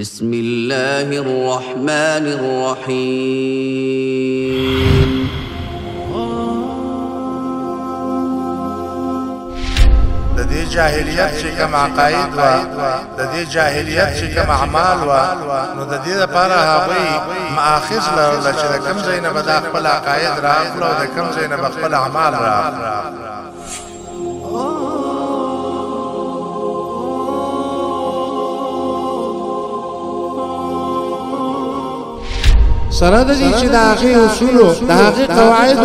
بسم الله الرحمن الرحيم د دې جاهلیت چې کوم عقاید وا د دې جاهلیت چې کوم اعمال وا نو د دې لپاره هغه ماخذ لرل چې د کوم ځای نه به د خپل عقاید راغلو د کوم ځای نه به خپل اعمال راغلو سره د دې چې د هغه اصول د هغه قواعد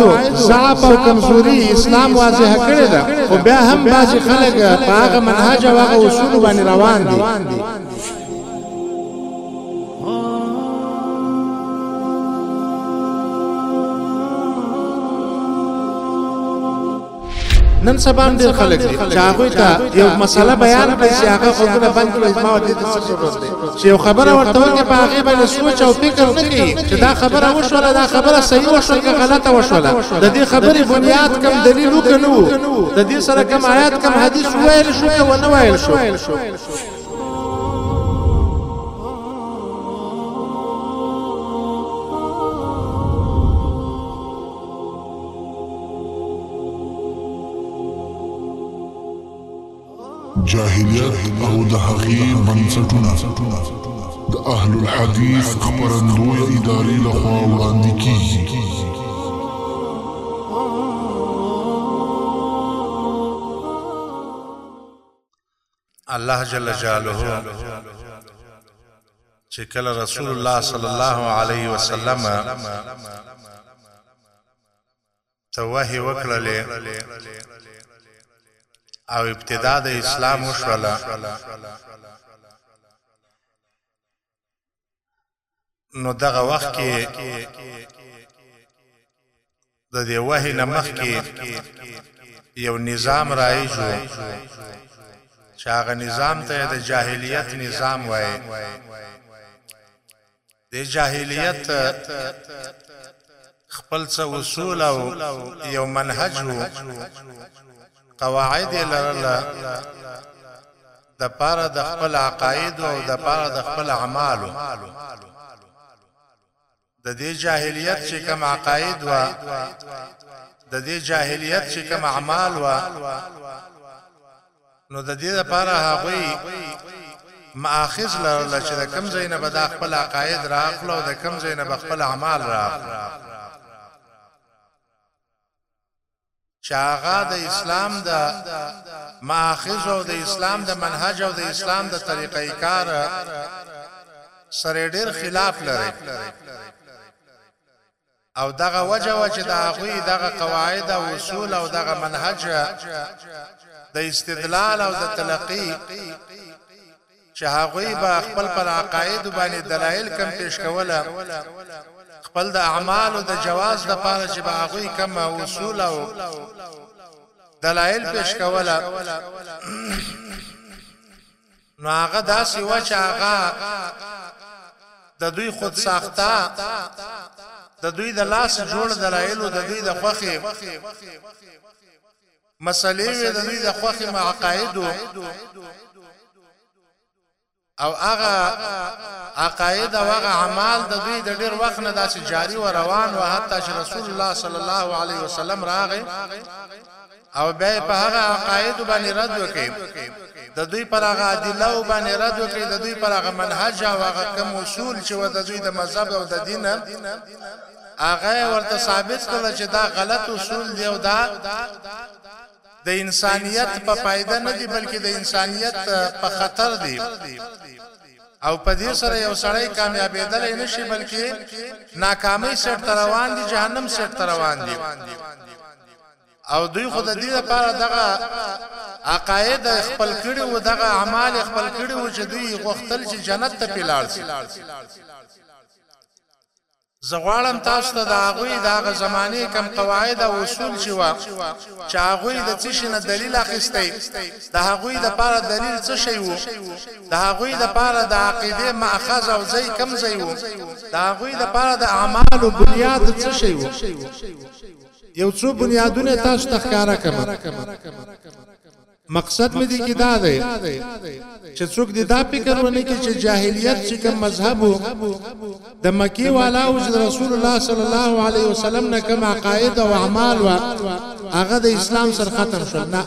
ضعف او کمزوري اسلام واضح کړی دا او بیا هم باز خلک په هغه منهج او هغه اصول باندې روان دي نن سبا ډېر خلک دي چې هغه ته یو مسله بیان کړي چې هغه خپل بند کړي ما دې څه ضرورت دی چې یو خبره ورته وکړي په هغه باندې سوچ او فکر نه کوي چې دا خبره وشوله دا خبره صحیح وشوله که غلطه وشوله د دې خبرې بنیاد کم دلیل وکنو د دې سره کم آیات کم حدیث وایل شو که ونه وایل شو جاهلیت او د هغې بنسټونه د اهل الحدیث خبرندوی ادارې لخوا وړاندې کیږي الله جل جلاله چې کله رسول الله صلی الله علیه وسلم ته وحی وکړلې او ابتدا د اسلام وشوله نو دغه وخت کې د دې وحی نه مخکې یو نظام رایج و چې هغه نظام ته د جاهلیت نظام وایي د جاهلیت خپل څه اصول او یو منهج وو قواعد لرله دپاره د خپل عقائدو او دپاره د خپل اعمالو ددې جاهلیت چې کوم عقائد وه ددې جاهلیت چې کوم اعمال وه نو د دې لپاره هغوی ماخذ لرل چې د کم ځای نه به د خپل عقاید راخلو او د کم ځای نه به خپل اعمال راخلو چې هغه د اسلام د مآخذو او د اسلام د منهج او د اسلام د طریقه کار سره ډېر خلاف لري او دغه وجه و چې د هغوی دغه قواعد او اصول او دغه منهج د استدلال او د تلقی چې هغوی به خپل پر عقائدو باندې دلائل کم پېش کوله خپل د اعمالو د جواز لپاره چې به هغوی کم اصول او دلائل پېش کوله نو هغه داسې و چې هغه د دوی خود ساخته د دوی د لاس جوړ دلایلو د دوی د خوخي مسئلې وې د دوی د خوښې معقایدو او هغه عقاید او هغه اعمال د دوی د ډیر وخت نه داسې جاری و روان و حتی چې رسول الله صلی الله علیه وسلم راغی او بیا په هغه عقاید باندې رد وکړي د دوی پر هغه ادله او باندې رد وکړي د دوی پر هغه منهج او هغه کوم اصول چې و د دوی د مذهب او د دین هغه یې ورته ثابت کړل چې دا غلط اصول دی او دا د انسانیت په فائدہ نه دی بلکې د انسانیت په خطر دی او په دې سره یو سړی کامیابېدل نه شي بلکې ناکامۍ سره تر روان دي جهنم سره تر روان دي او دوی خود دې لپاره دغه عقاید خپل کړي او دغه اعمال خپل کړي او چې دوی غوښتل چې جنت ته پیلاړ شي زه غواړم تاسو ته د هغوی د هغه زمانې کوم قواعد او اصول چې وه چې هغوی د څه شي نه دلیل اخیستی، د هغوی لپاره دلیل څه شی وو، د هغوی لپاره د عقیدې مأخذ او ځای کوم ځای وو، د هغوی لپاره د اعمالو بنیاد څه شی وو. یو څو بنیادونه یې تاسو ته ښکاره کړم. مقصد مې دې کې دا دی چې څوک دې دا فکر ونه کړي چې جاهلیت چې کوم مذهب وو د مکې والاو چې رسول الله صلی الله علیه وسلم نه کوم عقاید او اعمال وا هغه د اسلام سره ختم شول نه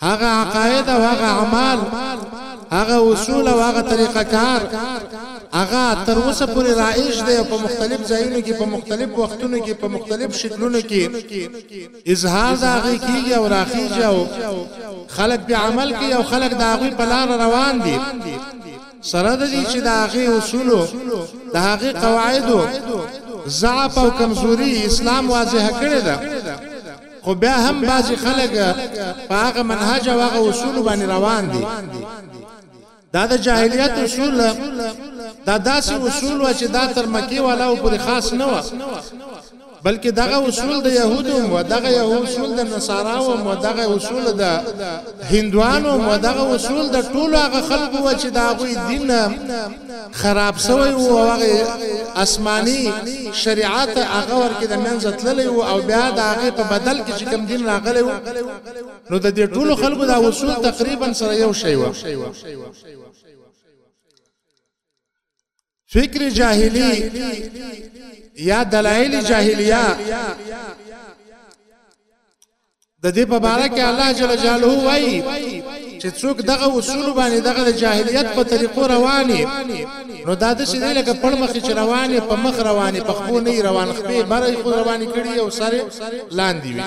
هغه عقاید او هغه اعمال هغه اصول او هغه طریقه کار هغه تر اوسه پورې رایج دی په مختلف ځایونو کې په مختلف وختونو کې په مختلف شکلونو کې اظهار د هغې کېږي او راخېژي او خلک پرې عمل کوي او خلک د هغوی په لاره روان دي، سره د دې چې د هغې اصولو، د هغې قواعدو ضعف او کمزوري اسلام واضحه کړې ده، خو بیا هم بعضې خلک په هغه منهج او هغه اصولو باندې روان دي. دا د جاهلیت اصول دا داسې اصول و چې دا تر مکی والاو پورې خاص نه و بلکې دغه اصول د يهودو او دغه اصول د نصاراو او دغه اصول د هندوانو او دغه اصول د ټولو هغه خلکو و چې دا غوي دین خراب شوی او هغه آسماني شریعت هغه ورکه د منځ تللی او بیا د هغه په بدل کې چې کوم دین راغلی نو د دې ټولو خلکو دا اصول تقریبا سره یو شی و فکر جاهلی یا دلایل جاهلیه د دې په اړه کې الله جل جلاله وایي چې څوک دغه اصول باندې دغه جاهلیت په طریقو رواني نو دا د شې لکه پړ مخ چې رواني په مخ رواني په خو نه روان خپې بره خو رواني کړي او سره لاندې وي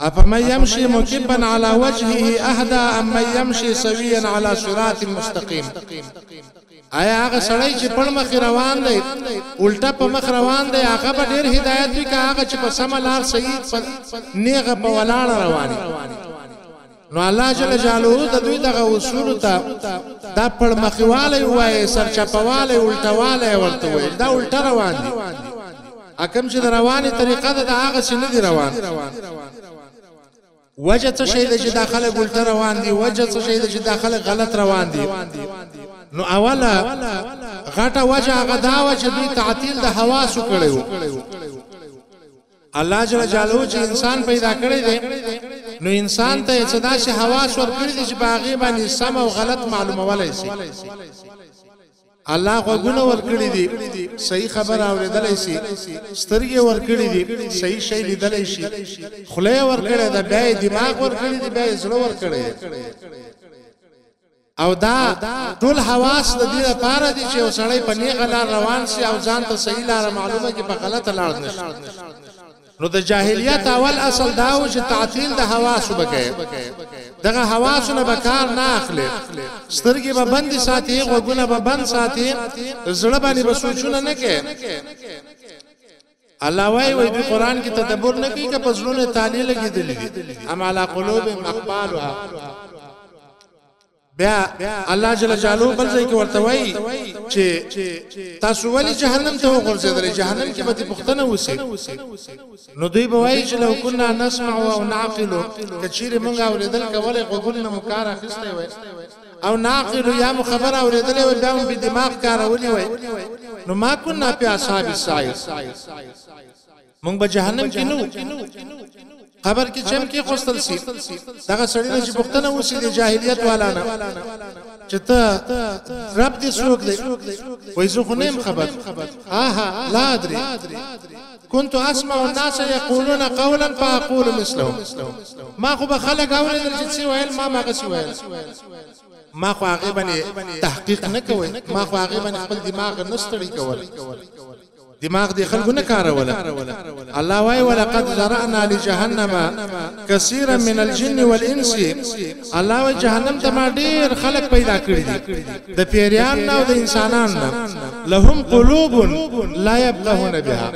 افمن يمشي مكبا على وجهه اهدا ام من يمشي سويا على صراط مستقيم آیا هغه سړی چې په مخ روان دی الټا په مخ روان دی هغه به ډیر هدایت وکړي هغه چې په سم لار صحیح نیغه په ولاړ روان دی نو الله جل جلاله د دوی دغه اصول ته دا پړمخیوالی ووایه، سرچپوالی، الټوالی ورته ویل، دا الټه روان دي، اکم چې د روانې طریقه ده، دا هغسې نه دي روان. وجه څه شی ده چې دا خلک الټه روان دي؟ وجه څه شی ده چې دا خلک غلط روان دي؟ نو اوله غټه وجه هغه دا وه چې دوی تعطیل د حواسو کړی و. الله جل جلاله چې انسان پیدا کړی دی نو انسان ته څه داسې حواس ورکړي دي چې په هغې باندې سم او غلط معلومولی شي الله غوګونه ورکړي دي صحیح خبر اوریدلای شي سترګې ورکړي دي صحیح شی لیدلای شي خله ورکړي ده بیا دماغ ورکړي دي بیا زړه ورکړي او دا ټول حواس د دې لپاره دي چې یو سړی په نیغه لار روان سي او ځان ته صحیح لار معلومه کړي په غلطه لار نه شي نو د جاهلیت اول اصل دا و چې تعطیل د حواسو بکې دغه حواسو نه بکار نه اخلي سترګې به بند ساتي غوګونه به بند ساتي زړه باندې به سوچونه نه کوي الله وايي وي دوی قران کې تدبر نه کوي که په زړونو تالي لګېدلې دي ام علی قلوب مقبالها بیا الله جل جلاله بل ځای کې ورته وایي چې تاسو ولې جهنم ته وغورځېدل جهنم کې به تی پښتنه وسی نو دوی به وایي چې لو كنا نسمع او نعقل کچیر مونږه اوریدل کوله غوګونه مکار اخیسته وای او نعقل یا مو خبر اوریدلې وای بیا مو به دماغ کارولې وای نو ما کنا په اصحاب السعیر مونږ به جهنم کې نو قبر کې چم کې خوستل سي دغه سړی نه چې پښتنه وسی د جاهلیت والا نه چې ته رب دې سوق دی وای زه خو نیم خبر اها لا درې کنت اسمع الناس یقولون قولا فاقول مثله ما خو به خلک اوریدل چې څه ویل ما ماغه څه ویل ما خو هغه باندې تحقیق نه کوي ما خو هغه باندې خپل دماغ نه ستړي کول دماغ دی خلکو نه کاروله الله وای ولقد زرعنا لجهنم کثیرا من الجن والانس الله و جهنم ته ما ډیر خلق پیدا کړی دي د پیریان نه او د انسانان نه لهم قلوب لا يبلغون بها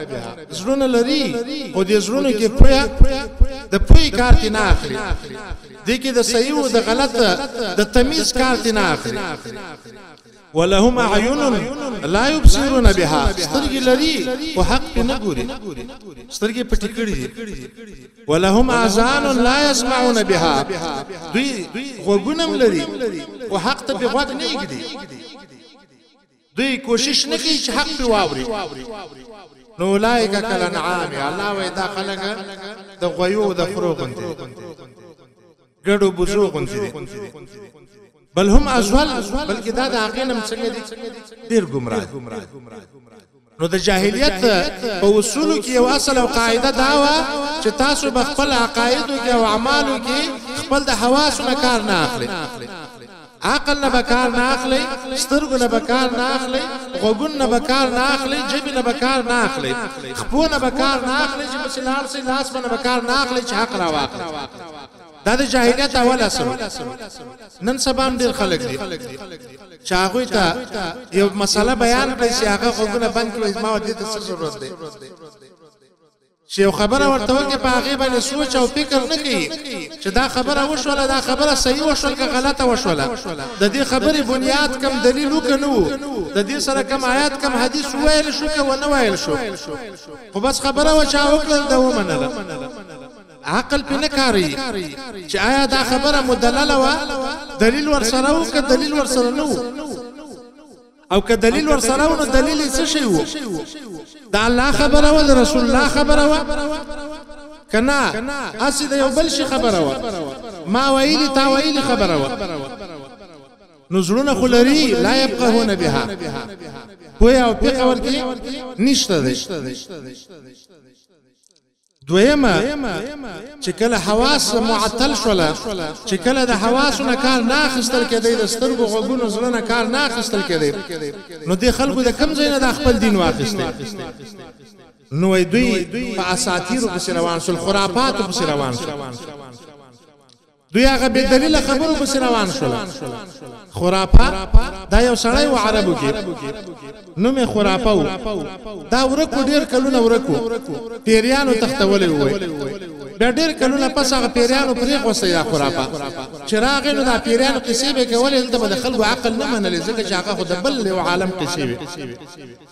زړونه لري او د زړونو کې پویا د پوی کار نه اخلي د کې د صحیح او د غلط د تمیز کار نه اخلي ولهم عيون لا يبصرون بها سترګې لري او حق په نه ګوري سترګې پټې کړې دي ولهم اذان لا يسمعون بها دوی غوګونم لري او حق ته په غوږ نه کېږي دوی کوشش نه کوي چې حق په واوري نو اولائک کل انعام الله وای دا خلک د غيو د خرو غوندي ګډو بوزو غونځې دي بل هم ازول بلکې دا د هغې نم څنګه دي ډېر ګمراه نو د جاهلیت په اصولو کې یو اصل او قاعده دا و چې تاسو به خپل عقایدو کې او اعمالو کې خپل د حواسو نه کار نه اخلئ عقل نه به کار نه اخلئ، سترګو نه به کار نه اخلئ، غوږونو نه به کار نه اخلئ، ژبې نه به کار نه اخلئ، خپو نه به کار نه اخلئ چې پسې لاړ شئ، لاس به نه به کار نه اخلئ چې حق راواخلئ. دا د جاهلیت اول اصل و. نن سبا هم ډېر خلک دي چې هغوی ته یو مسئله بیان کړئ چې هغه غوږونه بند کړي وایي زما دې ته څه ضرورت دی؟ چې یو خبره ورته وکړي په هغې باندې سوچ او فکر نه کوي چې دا خبره وشوله دا خبره صحیح وشول که غلطه وشوله د دې خبرې بنیاد کم دلیل و که نه و د دې سره کم آیات کم حدیث وویل شو که ونه ویل شو خو بس خبره و چا وکړل ده ومنله عقل په نه کاری چې آیا دا خبره مدلله و دلیل ورسره و که دلیل ورسره نه و او که دلیل ور سره و نو دلیل یې څه شی و د الله خبره و د رسول الله خبره و کنا اسی د یو بل شي خبره و ما ویلی تا ویلی خبره و نو زړونه خلری لا يفقهون بها پوهه او فقه ورکی نشته ده دویمه چې کله حواس معطل شول چې کله د حواسو نه کار نه اخستل کېدی د سترګو غوګونو زړه نه کار نه اخستل کېدی نو د خلکو د کم ځای نه د خپل دین واخیسته نو دوی په اساطیرو پسې روان شول خرافاتو پسې روان شول دوی هغه بې دلیله خبرو پسې روان شول خرافه دا یو سړی و عربو کې نوم یې خرافه و دا ورکو ډیر کلونه ورکو پیریانو تختولې وای بیا ډیر کلونه پس هغه پیریانو پرې خوسته یا خرافه چې راغې نو دا پیریانو قصې به کولې دلته به د خلکو عقل نه منلې ځکه چې هغه خو د بل یو عالم قصې وي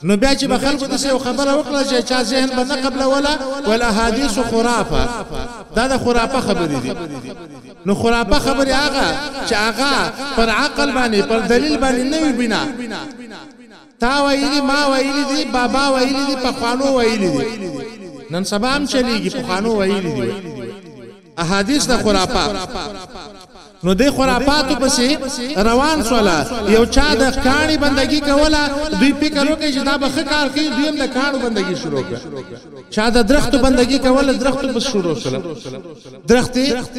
نو بیا چې به خلکو داسې یو خبره وکړه چې چا ذهن به نه قبلوله ویل احادیث خرافه دا د خرافه خبرې دي نو خرافه خبرې هغه چې هغه پر عقل باندې پر دلیل باندې نه وي بنا تا ویلي ما ویلي دي بابا ویلي دي پخوانو ویلي دي نن سبا هم چلیږي پخوانو ویلي دي احادیث د خرافات نو د خرافاتو پسې روان شول یو چا د کاڼي بندگی کوله دوی فکر وکړي چې دا به ښه کار کوي دوی هم د کاڼو بندگی شروع کړه چا د درختو بندگی کوله درختو پس شروع شول درخت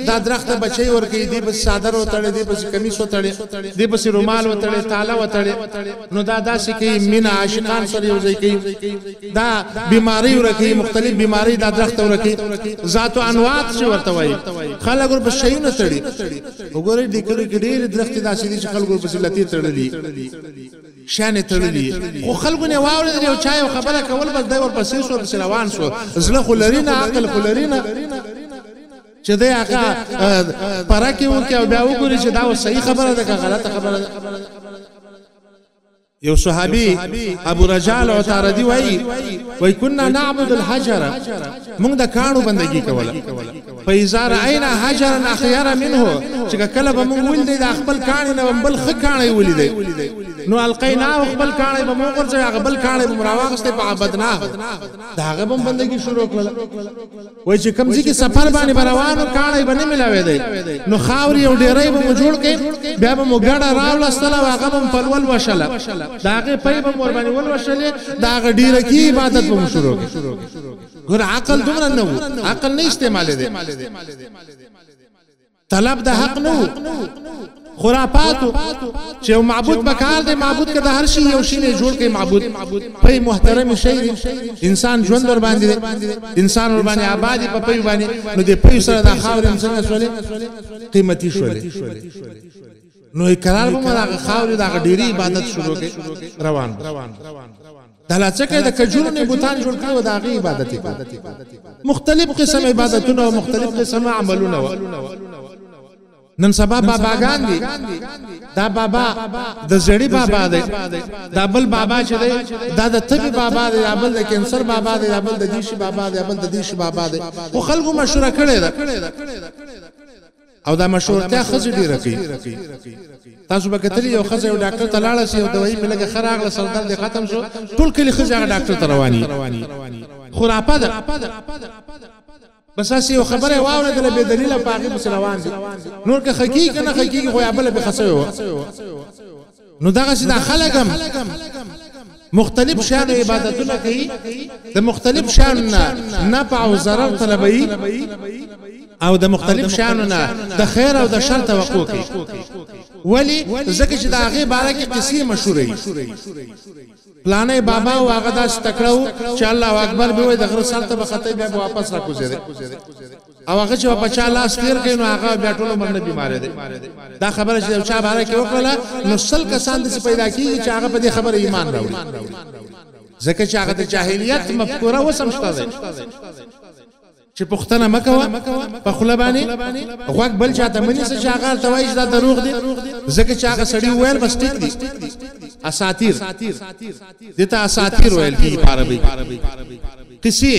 دا درخت بچي ورګي دی پس صادر وتړي دی پس کمیس وتړي دی پس رومال وتړي تاله وتړي نو دا داسې کوي مینه عاشقان سره یو ځای کوي دا بیماری ورکوي مختلف بیماری دا درخت ورکوي ذات او انوات چې ورته وایي خلک ور په شیونه تړي وګورئ د کلو کې ډېر درخت داسې دي چې خلک ور په سلتي تړلي شانه تړلي خو خلکو نه واورېدل یو چا یو خبره کول بس دی ور پسې شو روان شو زړه خو لري نه عقل خو لري نه چې دی هغه پرکه وکي او بیا وګوري چې دا صحیح خبره ده که غلطه خبره ده یو صحابي ابو رجال او تاردی وای وای كنا نعبد الحجر موږ د کانو بندگی کوله فیزار عینا حجرا اخیرا منه چې کله به موږ ولید د خپل کانه نه بل خ کانه ولید نو القینا خپل کانه به موږ ورځه خپل کانه به مراوغسته په عبادت نه داغه بندگی شروع کړل وای چې کمزې کې سفر باندې بروانو کاړی باندې ملاوي دی نو خاوري او ډیرې به مو جوړ کړي بیا به مو ګډه راول سره هغه هم په ول وشله داغه پي به مور باندې ول وشله داغه ډیره کې عبادت به مو شروع کړي ګور عقل دومره نه عقل نه استعمال دي طلب د حق نه خرافات چې معبود بکار دی معبود کده هر شي یو شي نه جوړ کې معبود په محترم شي انسان ژوند ور باندې انسان ور باندې آبادی په پي باندې نو دې پي سره د خاور انسان سره قیمتي شولې نو اقرار به مراغه خاور د ډيري عبادت شروع کې روان روان دا لا څکه د کجورو نه بوتان جوړ کړي او د هغې عبادت یې کړي مختلف قسم عبادتونه او مختلف قسم عملونه و نن سبا باباګان دي دا بابا د زړی بابا دی دا بل بابا چې دی دا د تبي بابا دی دا بل د کینسر بابا دی دا بل د دیشي بابا دی دا بل د دیشي بابا دی خو خلکو مشوره کړې ده او دا مشورتیا خزه ډیره کوي تاسو به کتلی یو خزه یو ډاکټر ته لاړه سی او دوايي په لګه خره اغله سردل دی ختم شو ټول کلی خزه هغه ډاکټر ته رواني خرافه ده بس اسی یو خبره واوره دل به دلیل په هغه روان دي نور که حقیقت نه حقیقت خو یا بل به خسوي نو دغه چې دا خلک هم مختلف شان عبادتونه کوي د مختلف شان نه نفع او ضرر طلبوي او د مختلف شان نه د خیر او د شر توقع کوي ولی ځکه چې دا غي باره کې قصې مشهورې پلانې بابا او هغه داس تکړو چې الله اکبر به وي د غره سره ته بخته بیا واپس راکوزي او هغه چې په چا لاس تیر کړي نو هغه بیا ټول عمر نه بیمار دی دا خبره چې چا باره کې وکړه نو سل کسان د پیدا کیږي چې هغه په دې خبره ایمان راوړي ځکه چې هغه د جاهلیت مفکوره وسم شته ده چې پښتنه مکوه په خله باندې غوږ بل چاته منی څه چې هغه ته وایي دا دروغ دی ځکه چې هغه سړی ویل بس ټیک دی اساتیر دې ته اساطیر ویل کېږي په عربي کې. قصې،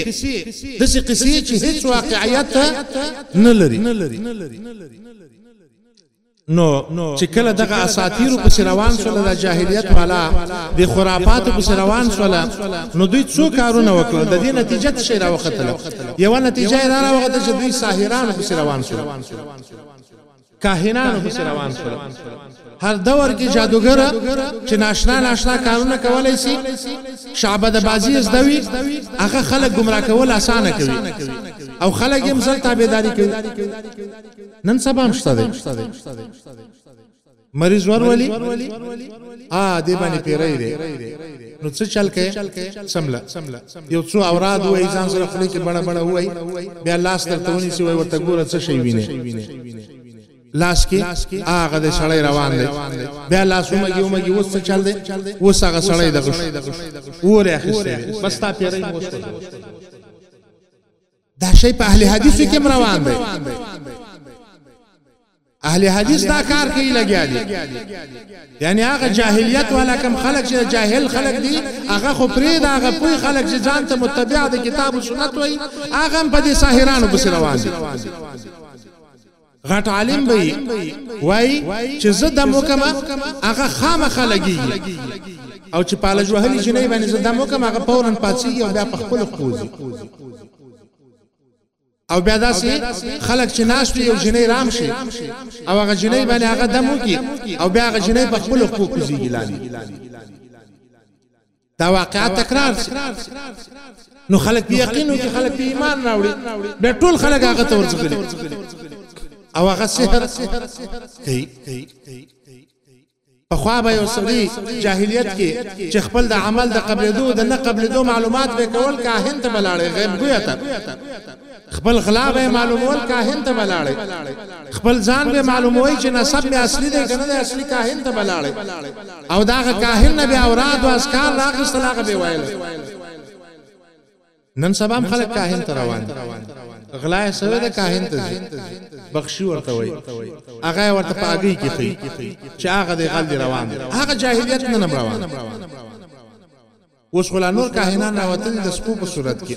داسې قصې چې هېڅ واقعیت نه لري. نو چې کله دغه اساطیرو پسې روان شول د جاهلیت والا د خرافاتو پسې روان شول نو دوی څو کارونه وکړل د دې نتیجه څه شی راوختله یوه نتیجه یې دا راوخته چې دوی ساحرانو پسې روان شول کاهنانو پسې روان شول هر دور کې جادوګر چې ناشنا ناشنا کارونه کولای شي شعبه د بازی از دوی هغه خلک گمراه کول اسانه کوي او خلک هم زړه تابعداري کوي نن سبا هم شته دی مریض ورولي ا دې باندې پیری دی نو څه چل کوې؟ څمله یو څو اوراد ووایي، ځان سره خولې کې بړه بړه ووایي، بیا لاس درته ونیسي وایي ورته ګوره څه شی وینې؟ لاس کې هغه دی سړی روان دی، بیا لاس ومږي ومږي اوس څه چل دی؟ اوس هغه سړی دغه شو، اور یې اخیستی دی، بس ستا پیری مو وسوځوله. دا شی په اهل حدیثو کې روان دی اهل حدیث دا کار کوي لګیا دي یعنی هغه جاهلیت والا کم خلک چې جاهل خلک دي هغه خو پرې دا هغه پوی خلک چې ځان ته متبع د کتاب او سنت وای هغه په دې ساحرانو بس روان دي غټ عالم به وای چې زه دم وکم هغه خامخا لګیږي او چې پالج وهلی جنې باندې زه دم وکم هغه فورا پاتسیږي او بیا په خپل خوځي او بیا داسې خلک چې ناس وي او جنې رام شي او هغه جنې باندې هغه دم وکي او بیا هغه جنې په خپل خوځيږي لاندې دا واقعا تکرار شي نو خلک په یقین کې خلک په ایمان راوړي به ټول خلک هغه ته ورځي او هغه سحر کوي په خوا به یو سړی جاهلیت کې چې خپل د عمل د قبلېدو د نه قبلېدو معلومات به کول کاهن ته بلاړې غیب ګویا ته خپل غلا به معلومول کاهن ته بلاړې خپل ځان به معلوموي چې نسب می اصلي دی کنه دی اصلي کاهن ته بلاړې او دا کاهن نه بیا اوراد او اسکار راغستل هغه به وایل نن سبا خلک کاهن ته روان دي غلا سوی د کاهن ته ځي بخشي ورته وای هغه ورته پاګي کې خي چې هغه د غل روان دي هغه جاهلیت نه روان اوس خو لا نور کاهنان راوتلي د سپو په صورت کې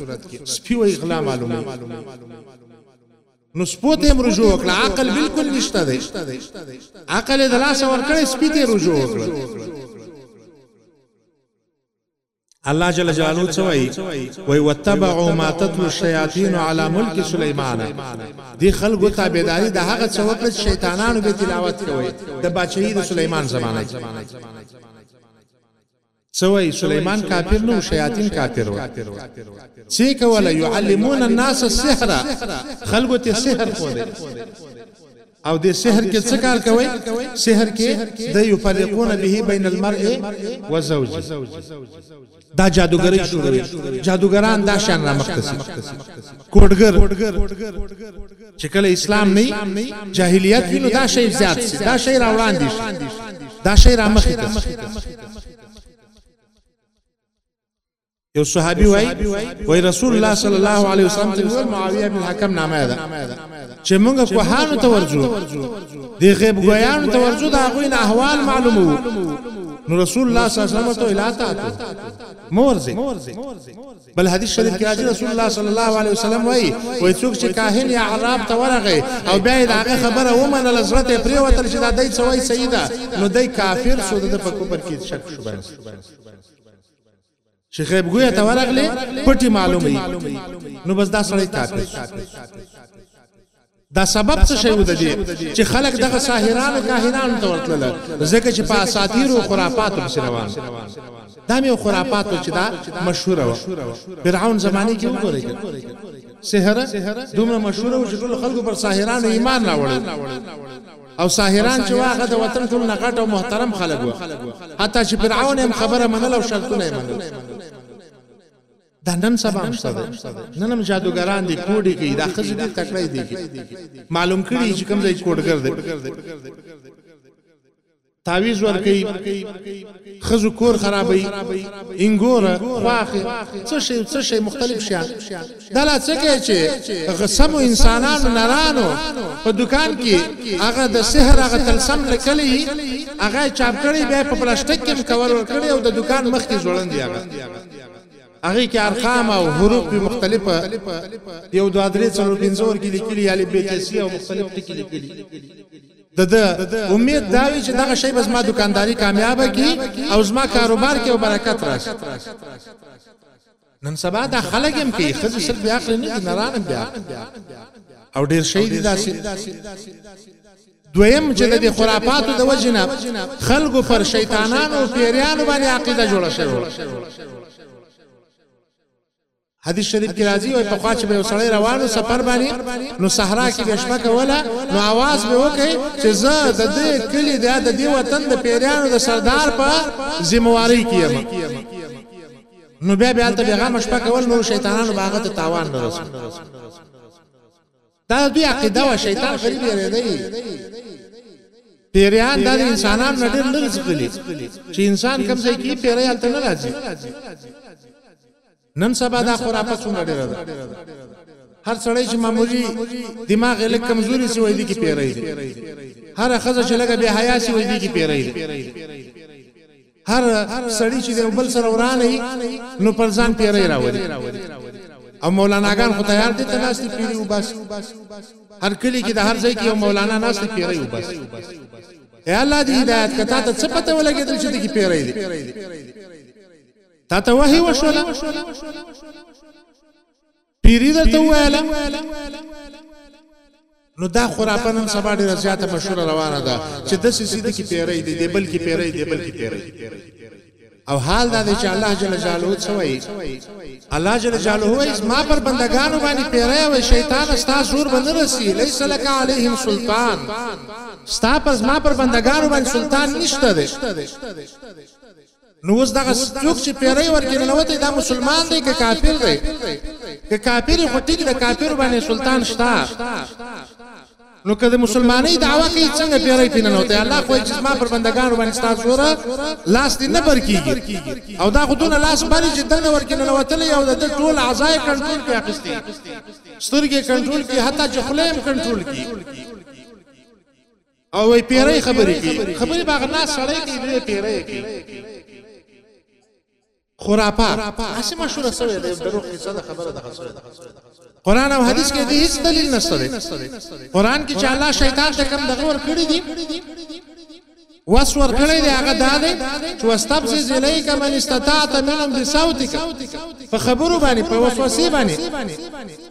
سپي وای غلا معلوموي نو سپو ته رجوع وکړه عقل بالکل نشته دی عقل یې د لاسه ورکړی سپي ته رجوع وکړه الله جل جلاله څه وایي وای وتبعوا ما تتلو الشیاطین علی ملک سلیمان دی خلکو تابعداري د هغه څه وکړه چې شیطانانو به تلاوت کوي د بچی د سلیمان زمانه کې څه وایی سلیمان کافر نه وو شیاطین کافر وه څه کوله یعلمون الناس السحر خلکو ته سحر خوده او د سحر کې څه کار کوي سحر کې د یفرقون به بین المرء و زوج دا جادوګری شروع جادوګران دا شان را مختصي کوډګر چې کله اسلام نه وي جاهلیت وي نو دا شی زیات شي دا شی راوړاندې شي دا شی رامخې ته یو صحابي وای وای رسول الله صلی الله علیه وسلم ته ویل معاویه بن حکم نامه ده چې موږ کو هانو ته ورځو دی غیب ګویانو ته ورځو دا غوی نه احوال معلومو نو رسول الله صلی الله علیه وسلم ته الاته مورځي بل حدیث شریف کې راځي رسول الله صلی الله علیه وسلم وایي وای څوک چې کاهن یا عراب ته ورغی او بیا یې هغه خبره ومنله زړه ته پرې وتل چې دا دای څه وایي صحیح ده نو دای کافر شو د په کوپر کې شک شو بنس چې غیب ګویا ته ورغلی پټي معلومه نو بس دا سړی کافر شو دا سبب څه شی و د دې چې خلک دغه ساحرانو کاهنانو ته ورتلل ځکه چې په اساطیر او خرافاتو پسې روان دا مې خرافاتو چې دا مشهور و فرعون زمانه کې وګورئ سحر دومره مشهور و چې ټول خلکو پر ساحرانو ایمان راوړل او ساحران چې واغه د وطن ټول نغټ او محترم خلک و حتی چې فرعون هم خبره منل او شرطونه یې منل دا نن سبا هم شته ده نن هم جادوګران دي کوډي کوي دا خزه دي تکړه دي کوي معلوم کړي چې کوم ځای کوډګر دي تعویز ور کوي خزو کور خرابوي انګوره خواخه څه شي څه شي مختلف شي دا لا څه کوي چې غسم انسانانو نرانو په دکان کې هغه د سحر هغه تلسم لکلی هغه چاپ کړي بیا په پلاستیک کې کور ور کړي او د دکان مخ کې ځوړندي هغه هغه کې ارقام او حروف په مختلفه یو دوه درې څلور پنځه ور کې لیکلي یا لبې تسی او مختلف ټکي لیکلي د د امید دا وی چې دغه شی بس ما دکانداری کامیاب کی او زما کاروبار کې برکت راشي نن سبا دا خلک هم کوي خځه سر بیا خلک نه ناران بیا او ډیر شي دي داسې دویم چې د دې خرافاتو د وجې نه خلکو پر شیطانانو او پیریانو باندې عقیده جوړه شوې وه. حدیث شریف کې راځي وای په خوا چې به یو سړی روانو سفر باندې نو صحرا کې به شپه کوله نو आवाज به وکړي چې زه د دې کلی د د دې وطن د پیریانو د سردار په ذمہواری کیم نو بیا بیا ته بیا غم شپه کول نو شیطانانو باغ ته تاوان نه رسول دا دوی عقیده و شیطان غریب یریدی پیریان د انسانانو نه ډېر لږ ځغلي چې انسان کم ځای کې پیری هلته نه راځي نن سبا دا خرافه څومره ډېره ده هر سړی چې معمولی دماغ یې لږ کمزوري سی وای دي کې پیری دی هر خزه چې لګه به حیا سی وای دي کې پیری دی هر سړی چې د یو بل سره ورانه وي نو پر ځان پیری راولي او مولاناګان خو تیار دي ته ناست پیری وباس هر کلی کې د هر ځای کې یو مولانا ناست پیری وباس اے الله دې هدایت کتا ته څه پته ولګېدل چې دې پیری دي تا ته وحي وشوله پیری درته ویل نو دا خرافه نن سبا ډیره زیاته مشهوره روانه ده چې د سې سیدی کې پیری دی دی بلکې پیری دی بلکې پیری او حال دا دی چې الله جل جلاله څه وایي الله جل جلاله وایي ما پر بندگانو باندې پیری او شیطان ستا زور باندې رسی لیس لک علیهم سلطان ستا پر ما پر بندگانو باندې سلطان نشته دی نو اوس دغه څوک چې پیرۍ ورکې ننوتی دا مسلمان دی که کافر دی که کافر خو ټیک د کافر باندې سلطان شته نو که د مسلمانۍ دعوا کوي څنګه پیرۍ پې ننوتی الله خو چې زما پر بندګانو باندې ستا زوره لاس دې نه بر کېږي او دا خو دونه لاس بري چې دننه ورکې ننوتلی او د ده ټول اعضا یې کنټرول کړي اخیستي سترګې کنټرول کړي حتی چې خوله یې کنټرول کړي او وی پیری خبرې کی خبرې باغ نه سړی کی دی پیری کی خرافات هسه مشهور سره دی درو قصه ده خبره ده حسره ده قران او حدیث کې دې هیڅ دلیل نشته قران کې چې الله شیطان ته کم دغه ور کړی دی وس ور کړی دی هغه دا دی چې واستبزز الیک من استطاعت منهم بصوتک په خبرو باندې په وسوسه باندې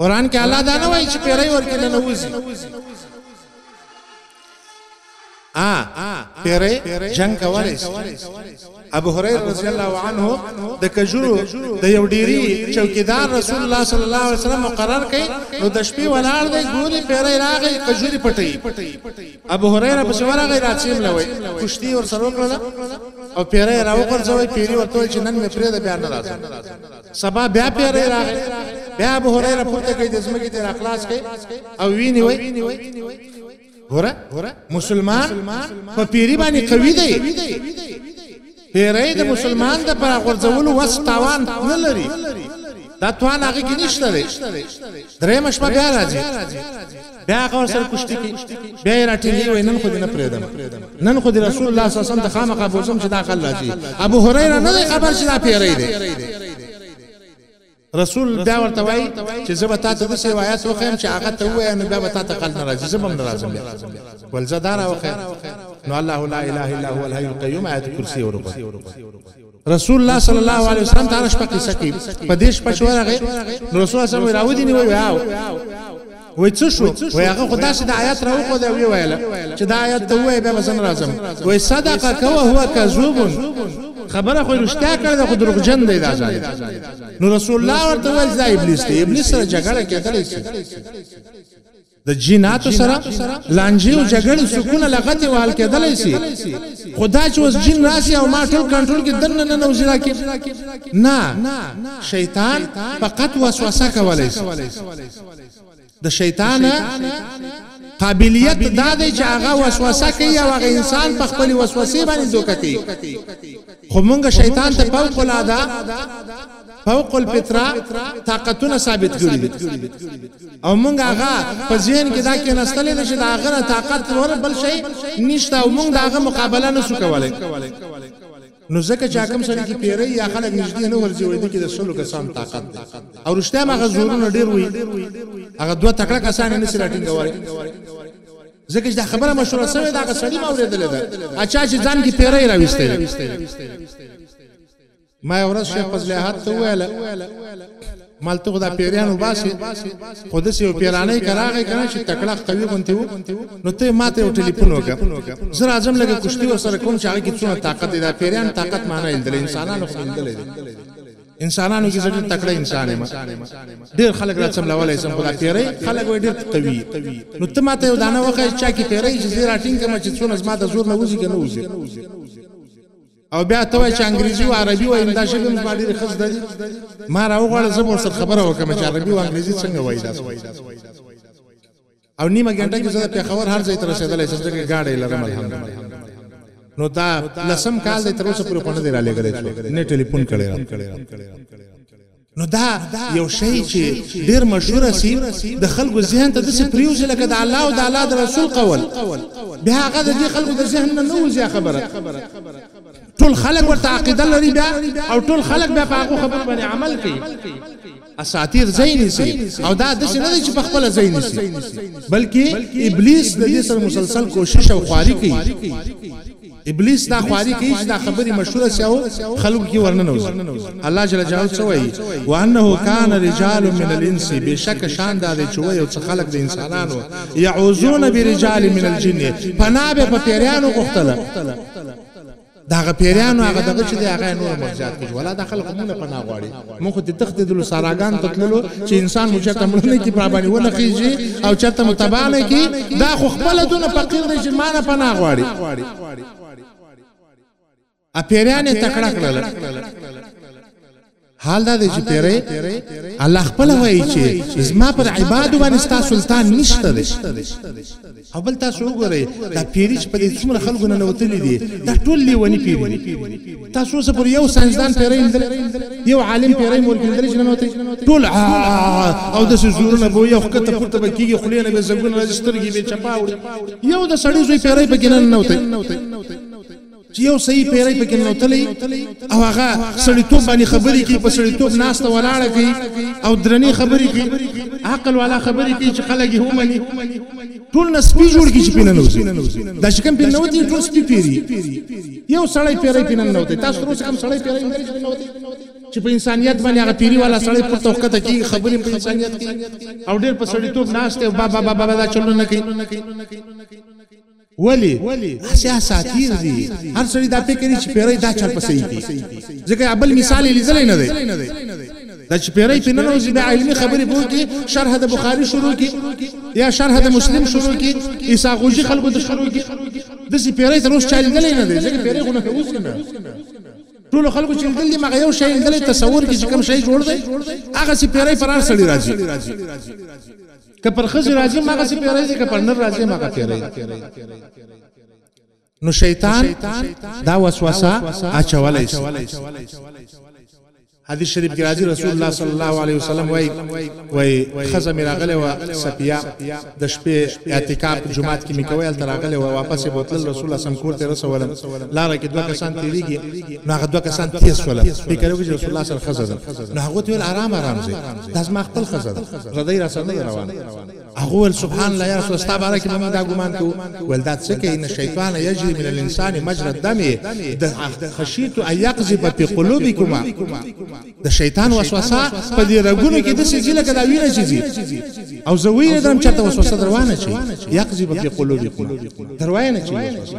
قران کې الله دا نه وایي چې پیرې ورکې نه نوځي ا پیرې جنگ کولای شي ابو هريره رضی الله عنه د کجورو د یو ډيري چوکیدار رسول الله صلی الله علیه وسلم مقرر کړي نو د شپې ولاړ دی ګوري پیرې راغی کجوري پټي ابو هريره په شوره غي راچیم لوي کشتي ور سره کړل او پیرې راوګرځوي پیري ورته چې نن مې پرې د بیان راځم سبا بیا پیری راغی بیا ابو هريره پورته کوي د زمګي ته اخلاص کوي او ویني وي ګوره مسلمان په پیری باندې قوي دی پیری د مسلمان د پر غورځولو وس تاوان نه لري دا توان هغه کې نشته دی درېم شپه بیا راځي بیا هغه ورسره کشتي کوي بیا یې راټینګوي وایي نن خو دې نه پرېږدم نن خو دې رسول الله صلی الله علیه وسلم ته خامخا بوځم چې دا غل راځي ابو هریره نه دی خبر چې دا پیری دی رسول بیا ورته وایي چې زه به تا ته داسې روایت وښیم چې هغه ته ووایه نو بیا به تا ته غل نه راځي زه به هم نه راځم بیا ول زه دا راوښیم نو الله لا اله الا هو الحي القيوم آیت کرسي ورغله رسول الله صلی الله علیه وسلم تارش په قصه کې په دې شپه شو راغی نو رسول الله صلی الله علیه وسلم راوځي نیو وای څه شو وای هغه خدا سي د آیات راو کو دی ویل چې دا آیات ته وای به زم راځم وای صدقه کو هو کذوب خبره خو رښتیا کړې ده خو دروغجن دی دا ځای نو رسول الله ورته وایي ځای ابلیس دی ابلیس سره جګړه کېدلی شي د جیناتو سره لانجې او جګړې سکونه لغتې وهل کېدلی شي خو دا چې اوس جین راسي او ما ټول کنټرول کې دننه نه وزي راکې نه شیطان فقط وسوسه کولی شي د شیطان قابلیت دا دی چې هغه وسوسه کوي او هغه انسان په خپل وسوسې باندې دوکه کوي خو مونږ شیطان ته فوق العاده فوق الفطره طاقتونه ثابت کړي دي او مونږ هغه په ذهن کې دا کې نستلې ده چې دا هغه نه طاقت ور بل شي نشته او مونږ دا هغه مقابله نه سو کولای نو ځکه چې حکم سره کې پیری یا خلک نږدې نه ورځي وای دي کې د سلو کسان طاقت ده او رښتیا ما غزورونه ډیر وي هغه دوه تکړه کسان نه سره ټینګوي ځکه چې دا خبره مشوره سوې دا غسړی ما ورېدلې ده اچھا چې ځان کې پیری راويسته ما یو ورځ شیخ فضل احد ته ویل مال ته خدا پیران وباسي خو د سیو پیرانې کراغې کنه چې تکړه قوي غونتی وو نو ته ماته یو ټلیفون وکړه زه راځم لګه کشتي ور سره کوم چې هغه کې څونه طاقت دی دا پیران طاقت معنی اندل انسانانو خو اندل دي انسانانو کې زړه تکړه انسان ما ډیر خلک راڅم لولای سم خدا پیری خلک وای ډیر قوي نو ته ماته یو دانه وکړ چې چا کې پیری چې زیرا ټینګ کما چې څونه زما د زور نه وځي کنه وځي او بیا ته وای چې انګریزي او عربي وایم دا ژبه مې ډېر ښه زده دي ما راوغواړه زه به سره خبره وکم چې عربي او انګریزي څنګه وای دا او نیمه ګنټه کې زه پیښور هر ځای ته رسیدلای شم چې ګاډی لرم الحمدلله نو دا لسم کال دی تر اوسه پورې خونه دی را لګلې نه ټلیفون کړی نو دا یو شی چی ډیر مشهور سی د خلکو ذهن ته دسی پریوزی لکه د الله او د الله د رسول قول بیا هغه د دې خلکو د ذهن نه نه وځي خبره ټول خلک ورته عقیده لري بیا او ټول خلک بیا په هغه خبره باندې عمل کوي اساطیر زین سي او دا د څه نه چې په خپل زین سي بلکې ابلیس د دې سره مسلسل کوشش او خواري کوي ابلیس دا خواري کوي چې دا خبرې مشهوره شي او خلکو کې ورننوځي. الله جل جلاله څه وايي، وانه کان رجال من الانس بېشکه شان دا دی چې وه یو څه خلک د انسانانو یعوذون برجال من الجن پناه به په پیریانو غوښتله. د هغه پیریانو هغه دغه چې دی هغه یې نور مرجات کړي ولا دا خلک مونږ نه پناه غواړي. موږ خو تښتېدلو ساراګان ته تللو چې انسان مو چېرته مړ نه کړي، راباندې ونه خېژي او چېرته مو تباه نه کړي، دا خو خپله دونه فقیر دی چې مانه پناه غواړي. ا پېریان یې تکړه کړل. حال دا دی چې پېری الله خپله وایي چې زما پر عبادو باندې ستا سلطان نشته دی. او بل تاسو وګورئ دا پیری چې په دې څومره خلکو نه نوتلي دي دا ټول لیوني پیری دي تاسو اوس پر یو ساينسدان پیری لیدل یو عالم پیری مور کې لیدل چې نه نوتي ټول او د زورونه بو یو خکته پورته بکیږي خلې نه به زنګونه راځي سترګې به چپاوړي یو د سړی زوی پیری پکې نه نوتي چې یو صحیح پیری پکې ننوتلی او هغه سړیتوب باندې خبرې کوي په سړیتوب ناسته ولاړه کوي او درنې خبرې کوي عقل والا خبرې کوي چې خلک یې ومني ټول نه سپي جوړ کی چې پینه نوځي دا چې کوم پینه نوځي ټول سپي پیری یو سړی پیری پینه نوځي تاسو روز کوم سړی پیری پینه نوځي چې په انسانيت باندې هغه پیری والا سړی په توخته کې خبرې په انسانيت کې او ډېر په سړیتوب ناشته او بابا بابا دا چلو نه کوي ولی اسی اساطیر دی هر سړی دا فکر چې پیری دا چل په صحیح دی ځکه ابل مثال لیدل نه دی دا چې پیری په ننو زی علمي خبرې بو کې شرح د بخاری شروع کې یا شرح د مسلم شروع کې عیسی غوجی خلکو ته شروع کې د سی پیری تر اوس چل نه نه دی ځکه پیری غو نه اوس نه ټول خلکو چې دلی مغه یو شی دلی تصور کې کوم شی جوړ دی هغه سی پیری فرار سړی راځي که پر خزي راځي ماغه سي پیرای سي که پر نر راځي ماغه پیرای نو شیطان دا وسوسه اچولای سي حدیث شریف کې راځي رسول الله صلی الله علیه وسلم وای وای خزه می راغله وا سپیا د شپې اعتکاف جمعات کې می کوي تر راغله وا واپس بوتل رسول الله سم کور ته رسولم لار کې دوه کسان تیریږي نو هغه دوه کسان تیز شول فکر وکړي رسول الله صلی الله علیه وسلم نو هغه ته آرام آرام زی دا زما خپل خزه ده ردی را سره نه روانه هغه ول سبحان الله یا رسول الله ستاسو باره کې موږ دا ګمان کوو ول دا څه کوي ان شیطان یجری من الانسان مجرى الدم د خشیت ایقذف فی قلوبکما د شیطان وسوسه په دې رګونو کې د څه ځله کدا وینه چیزي او زه وینم درم چاته وسوسه دروانه چي یقذف فی قلوبکما دروانه چي وسوسه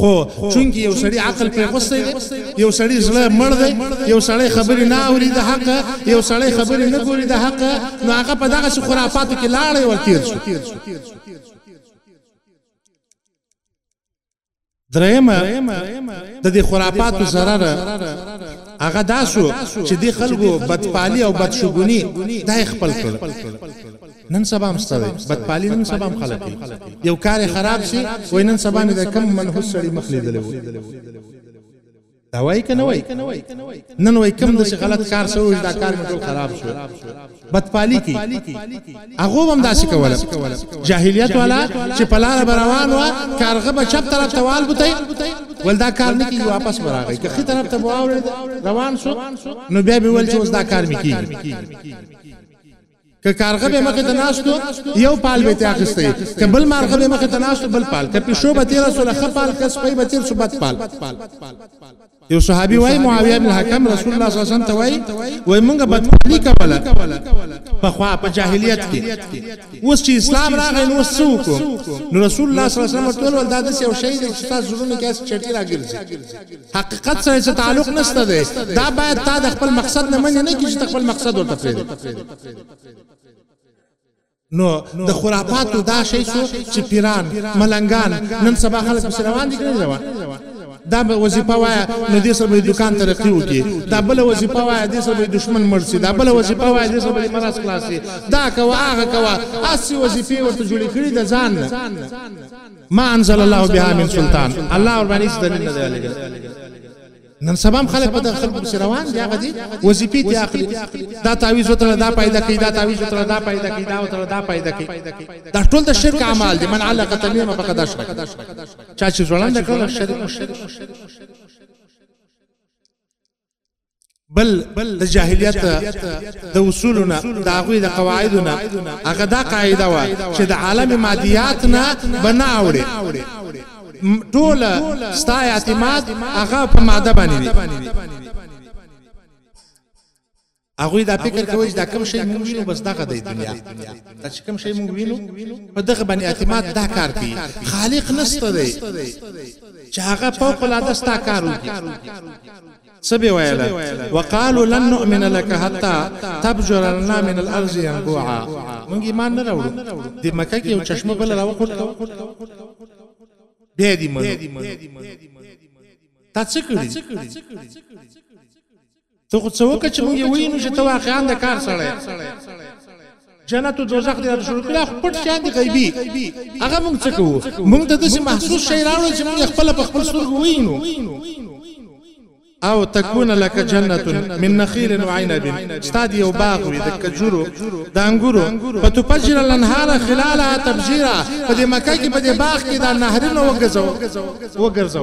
خو چونکې یو سړي عقل پرې غوستی دی یو سړي زړه مړ دی یو سړی خبرې نه اوري د حق یو سړی خبرې نه ګوري د حق نو هغه په دغسې خرافاتو کې لاړی ورتیر شو درېمه د دې خرافاتو ضرر هغه دا شو چې د خلکو بدپالي او بدشګوني دا خپل کړ نن سبا هم شته وي بد پالي نن سبا هم خلک کوي یو کار یې خراب شي وایي نن سبا مې د کوم منحوس سړي مخ لیدلی و دا وایي که نه وایي نن وایي کوم داسې غلط کار شوی چې دا کار مې ټول خراب شو بد پالي کوي هغه به هم داسې کوله جاهلیت والا چې په لاره به روان وه کارغه به چپ طرف ته والبوتی ول دا کار نه کیږي واپس راغی که خې طرف ته واوړ روان شو نو بیا به ول چې اوس دا کار مې کیږي که کارغه به مخې ته ناست و، یو پال به یې ترې اخیستی، که بل مارغه به مخې ته ناست و، بل پال، که پیشو به تېره سوله، ښه پال، که سپی به تېر سو، بد پال. یو صحابي وايي، معاویه بن الحکم رسول الله صلی الله علیه وسلم ته وايي، وايي موږ بدپالي کوله پخوا، په جاهلیت کي، اوس چي اسلام راغی نو اوس څه وکړو؟ نو رسول الله صلی الله علیه وسلم ورته وویل، دا داسي یو شی دی چي ستاسو زړونو کي هسي چټي راګرځي. حقیقت سره څه تعلق نشته دی دا باید تا د خپل مقصد نه منې نه کی چې خپل مقصد ورته پرېږدې نو د خرافاتو دا شی شو چې پیران ملنګان نن سبا خلک پسې روان دي کړي روان دا به وظیفه وای نو دې سره به دکان ترقی وکي دا بل وظیفه وای دې سره به دشمن مرسي دا بل وظیفه وای دې سره به مرز خلاصي دا کوا هغه کوا اسی وظیفه ورته جوړې کړې د ځان نه ما انزل الله بها من سلطان الله ور باندې څه دلیل نه دی لګل نن سبا خلک په داخل پر روان دی هغه دی وظیفې ته اخلي دا تعویذ وتره دا پیدا کوي دا تعویذ وتره دا پیدا کوي دا وتره دا پیدا کوي دا ټول د شرک اعمال دي من علق تمیمه فقد اشرک چا چې ځوړند کړل شرک بل د جاهلیت د اصولنا د هغه د قواعدنا هغه دا قاعده و چې د عالم مادیات نه بنا اوړي ټول ستا اعتماد هغه په ماده باندې هغوی دا فکر کوي چې دا کوم شی موږ وینو بس دغه دی دنیا دا چې کوم شی موږ وینو په دغه باندې اعتماد دا کار کوي خالق نشته دی چې هغه فوق العاده ستا کار وکړي سبي ویلا وقالو لن نؤمن لك حتى تبجر لنا من الارض ينبوعا موږ ایمان نه راوړو د مکه کې یو چشمه بل راوخوت به دې منو تا څه کړی ته خو څه وکړه چې موږ یې وینو چې ته واقعا د کار سړی جنت او دوزخ دې راته شروع کړه خو پټ شیان دي غیبي هغه موږ څه کوو موږ ته داسې محسوس شی راوړل چې موږ خپل په خپل سترګو وینو او تكون لك جنة من نخيل وعنب استاد یو باغ وي د کجورو د انګورو فتفجر الانهار خلالها تفجيرا په دې مکه کې په دې باغ کې دا نهرونه وګرځو وګرځو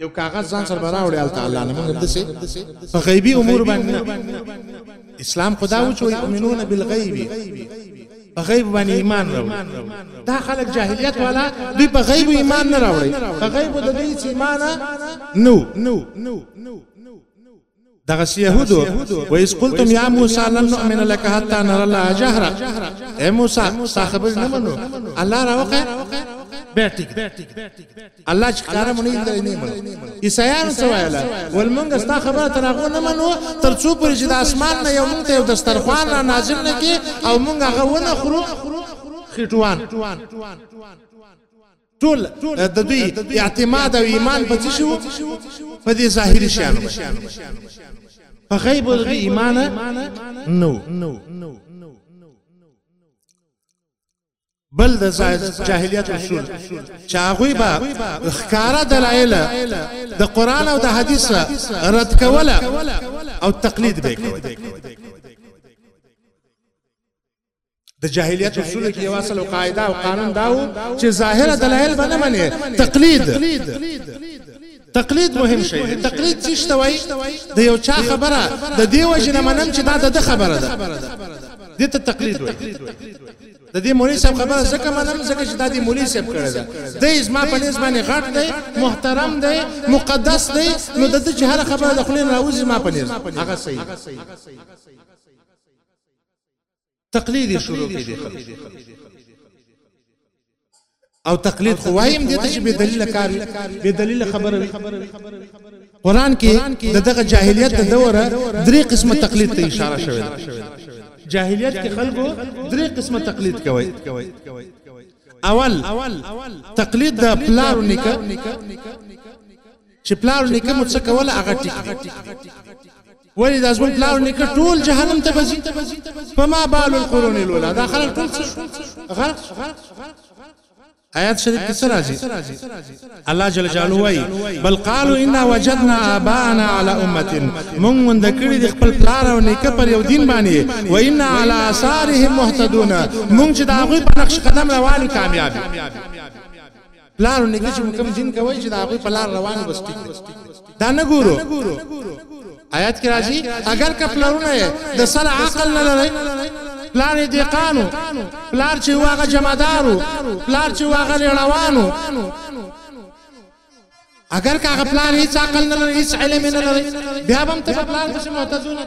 یو کاغذ ځان سره براوړی ال تعالی نه موږ دسه په غیبی امور باندې اسلام خدا و چې یؤمنون بالغیب په غیب باندې ایمان راوړي دا خلک جاهلیت والا دوی په غیب ایمان نه راوړي په غیب د دې ایمان نو دغه يهودو و اس قلتم یا موسی لن نؤمن لك حتى نرى الله جهرا اے موسی ستا خبر نه منو الله راوخه بیٹی الله چې کار مونږ نه درې نه منو عیسایانو څه ویل ول مونږ ستا خبره تر هغه نه منو تر څو پرې چې د اسمان نه یو مونږ ته یو دسترخوان را نازل نه کی او مونږ هغه ونه خورو خټوان ټول د دوی اعتماد او ایمان په څه شو په دې ظاهري شیانو په غیب د دوی ایمان نو بل د جاهلیت اصول چې هغه به ښکارا دلایل د قران او د حدیث رد کوله او تقلید به کوله د جاهلیت اصول کې یو اصل او قاعده او قانون دا وو چې ظاهره دلایل به نه منې تقلید تقلید مهم شی دی تقلید څه شتوي د یو چا خبره د دې وجه نه منم چې دا د خبره ده دې ته تقلید وایي د دې مولوی صاحب خبره زکه منم زکه چې د دې مولوی صاحب کړه ده د اسما په نس باندې غټ دی محترم دی مقدس دی نو د دې هر خبره د خلینو راوځي ما په نس هغه صحیح تقلید یې شروع کړي دي خلک او تقلید خو وایم دي ته چې به دلیل کار وي به دلیل خبره وي قران کې د دغه جاهلیت د دوره درې قسمه تقلید ته اشاره شوې ده جاهلیت کې خلکو درې قسمه تقلید کوي اول تقلید د پلار نیکه چې پلار نیکه مو څه کوله هغه ټیک ولې دا زموږ پلار نیکه ټول جهنم ته بځي په ما بال القرون الاولى دا خلک ټول څه غرق آیات شریف کې سره راځي الله جل جلاله وايي بل قالوا انا وجدنا ابانا على امه مونږ مونږ کړي د خپل پلار او نیکه پر یو دین باندې و انا على اثارهم مهتدون مونږ چې دا غوي په نقش قدم روان کامیاب پلار او نیکه چې مو کوم دین کوي چې د هغوی په لار روان بس ټیک دی دا نه ګورو آیات کې راځي اگر که پلارونه د سر عقل نه لري پلار دې قانو پلار چې واغه جمعدارو پلار چې واغه لړوانو اگر که هغه پلار هیڅ عقل نه لري هیڅ علم نه لري بیا هم ته پلار څه معتزونه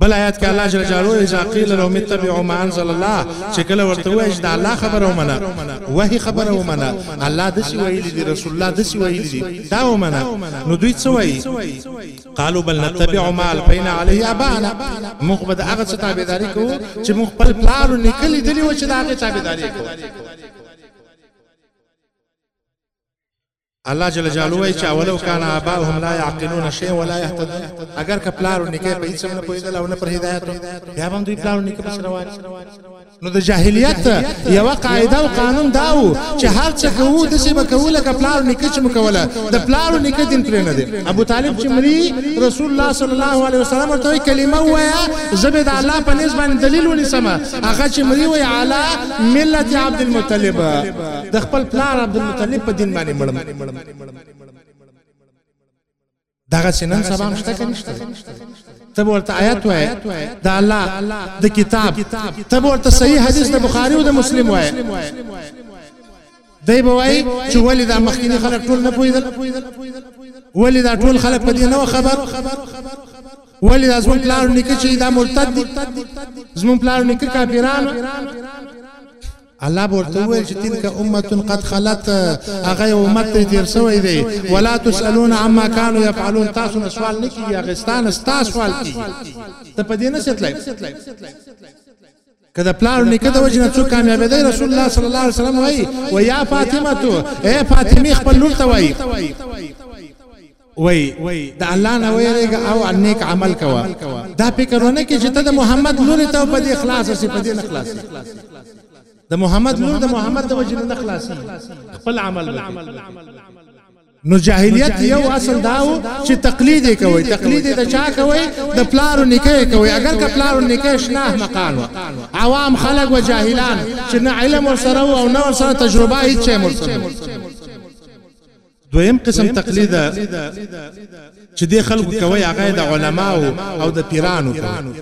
بل آیات کې الله جل جلاله اذا قیل لهم اتبعوا ما انزل الله چې کله ورته وایي چې دا الله خبره ومنه وحي خبره ومنه الله د سی ویلي دي رسول الله د سی ویلي دي دا ومنه نو دوی څه وایي قالوا بل نتبع ما الفینا علیه ابانا موږ به هغه څه تابعداري کوو چې موږ خپل پلار نکلي دي چې دا هغه تابعداري کوو الله جل جلاله وایي چې اولو کان آباؤهم لا يعقلون شيئا ولا يهتدون اگر که پلار او نیکه په هیڅ هم نه پوهېدل او نه پر هدایت بیا به هم دوی پلار او نیکه پسې روان نو د جاهلیت یوه قاعده او قانون دا و چې هر څه کوو داسې به کوو لکه پلار او نیکه چې مو کوله د پلار او نیکه دین پرې نه دی ابو طالب چې مري رسول الله صلی الله علیه وسلم ورته وایي کلمه ووایه زه به د الله په نسبت دلیل ونیسم هغه چې مري وایي علی ملت عبد المطلب د خپل پلار عبدالمطلب په دین باندې مړم دغه سنن سبا مشته کنيشته ته ورته آیات وای د الله د کتاب ته ورته صحیح حدیث د بخاری او د مسلم وای دی به وای چې ولې دا مخکینی خلک ټول نه پوهیدل ولې دا ټول خلک په دې نه خبر ولې دا زمون پلان نکړي چې دا مرتد دي زمون پلان نکړي کافرانو الله به ورته وویل چې تلک امه قد خلت هغه یو امت دی تیر سوی دی ولا تسالون عما كانوا يفعلون تاسو نه سوال نه کیږي هغهستان ستا سوال کیږي ته په دې نه ستلای کله پلار نیکه د وجنه څو کامیاب دی رسول الله صلی الله علیه وسلم وای و یا فاطمه تو اے فاطمه خپل لور ته وای وای د الله نه ویریږه او نیک عمل کوه دا فکر ونه کې چې ته د محمد لور ته په دې اخلاص سي په دې نه خلاص د محمد لور د محمد د وجه نه خلاص خپل عمل وکړي نو جاهلیت یو اصل داو چې تقلید کوي تقلید د چا کوي د پلارو نکاح کوي اگر که پلارو نکاح شنه مقال عوام خلق و جاهلان چې نه علم ورسره او نه ورسره تجربه هیڅ چا مرسته دویم قسم تقلید چې د خلکو کوي هغه د علماو او د پیرانو کوي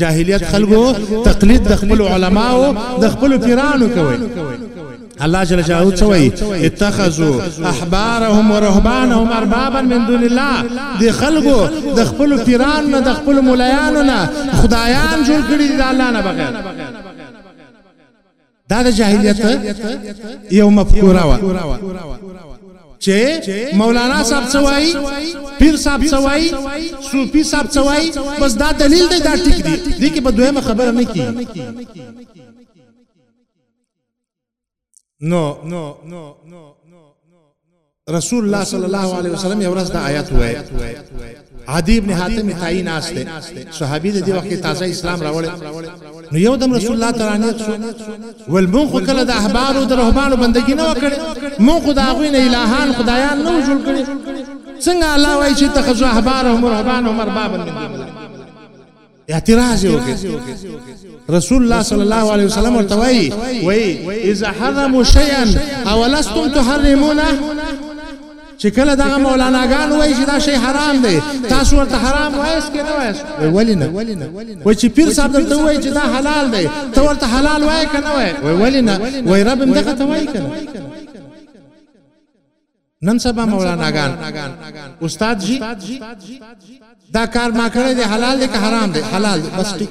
جاهلیت خلکو تقلید د خپل علماو د خپل پیرانو کوي الله جل جلاله چوي اتخذوا احبارهم ورهبانهم اربابا من دون الله دي خلقو د خپل پیران نه د خپل مولایانو نه خدایان جوړ کړی دي الله نه بغیر دا د جاهلیت یو مفکوره و چې مولانا صاحب سوای پیر صاحب سوای صوفي صاحب سوای بس دا دلیل دی دا ټیک دی دې کې په دویمه خبره نه کی نو نو نو نو رسول الله صلی الله علیه وسلم یو ورځ د آیات وای عادی ابن حاتم تای ناس ته صحابي د دې وخت تازه اسلام راوړ نو یو دم رسول الله تعالی نه شو ول مون خو کله د احبار او د رهبانو بندګی نه وکړ مون خو دا غوین الهان خدایان نه جوړ کړی څنګه الله وای چې تخزو احبار او مرهبان او مرباب نه اعتراض وکړي رسول الله صلی الله علیه وسلم ورته وایي وایي اذا حرموا شيئا اولستم تحرمونه چې کله دا مولاناګان وایي چې دا شی حرام دی تاسو ورته حرام وایس کې نه وایس ولی نه وای چې پیر صاحب درته وایي چې دا حلال دی ته ورته حلال وای کنه وای ولی نه وای رب دغه ته وای کنه نن سبا مولاناګان استاد جی دا کار ما کړی دی حلال دی که حرام دی حلال دی بس ټیک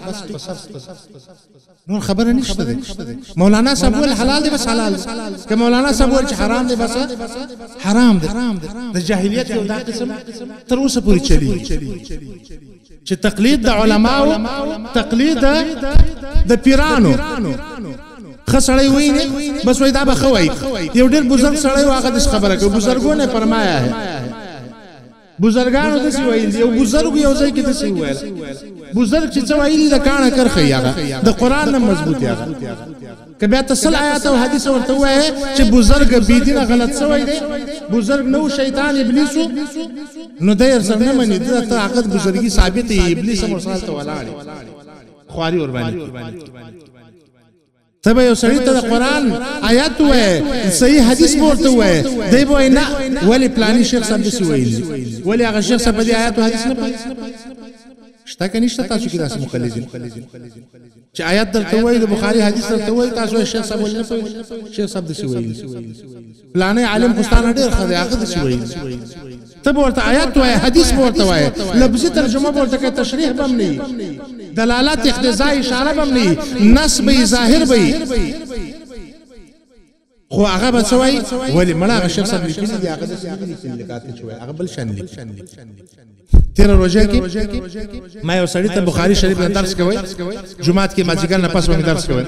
نور خبره نشته دی مولانا صاحب ول حلال دی بس حلال دی که مولانا صاحب ول چې حرام دی بس حرام دی د جاهلیت یو دا قسم تر اوسه پورې چلی چې تقلید د علماو تقلید د پیرانو خسړی وای نه بس وای دا به خوای یو ډیر بزرگ سړی واغه د خبره کوي بزرګونه فرمایا ہے بزرګانو د سی ویل یو بزرګ یو ځای کې د سی ویل بزرګ چې څه ویل د کانه کرخی هغه د قران نه مضبوط هغه ته بیا ته سل آیات او حدیث ورته وایې چې بزرګ بی دین غلط سوی دی بزرګ نو شیطان ابلیس نو د یې سر نه مني دا ته هغه بزرګي ثابت دی ابلیس هم سره ته ولاړ خواري ور باندې ته به یو سړی ته د قران آیات وې صحیح حدیث ورته وې دی به نه ولی پلاني شیخ صاحب سی ویل ولی هغه شیخ صاحب دی آیات او حدیث نه پوهیږي شته کني شته تاسو کې داسې مخالفین چې آیت درته وایي د بخاری حدیث درته وایي تاسو یې شیخ صاحب ولې نه پوهېږئ شیخ صاحب داسې ویلي فلانی عالم خو ستا نه ډېر ښه دی هغه داسې ویلي ته به ورته آیات وایې حدیث به ورته وایې لفظي ترجمه به ورته کوې تشریح به هم نه وي دلالت اقتضا اشاره به هم نه وي نص به یې ظاهر به یې خو هغه به څه وايي ولې مړه هغه شیخ صاحب لیکلي دي هغه داسې نه دي لیکلي لکه هلته چې وايي هغه بل شان لیکلي تیره روژه کې ما یو سړی ته بخاری شریف نه درس کوي جمعات کې مازیګر نه پس باندې درس کوي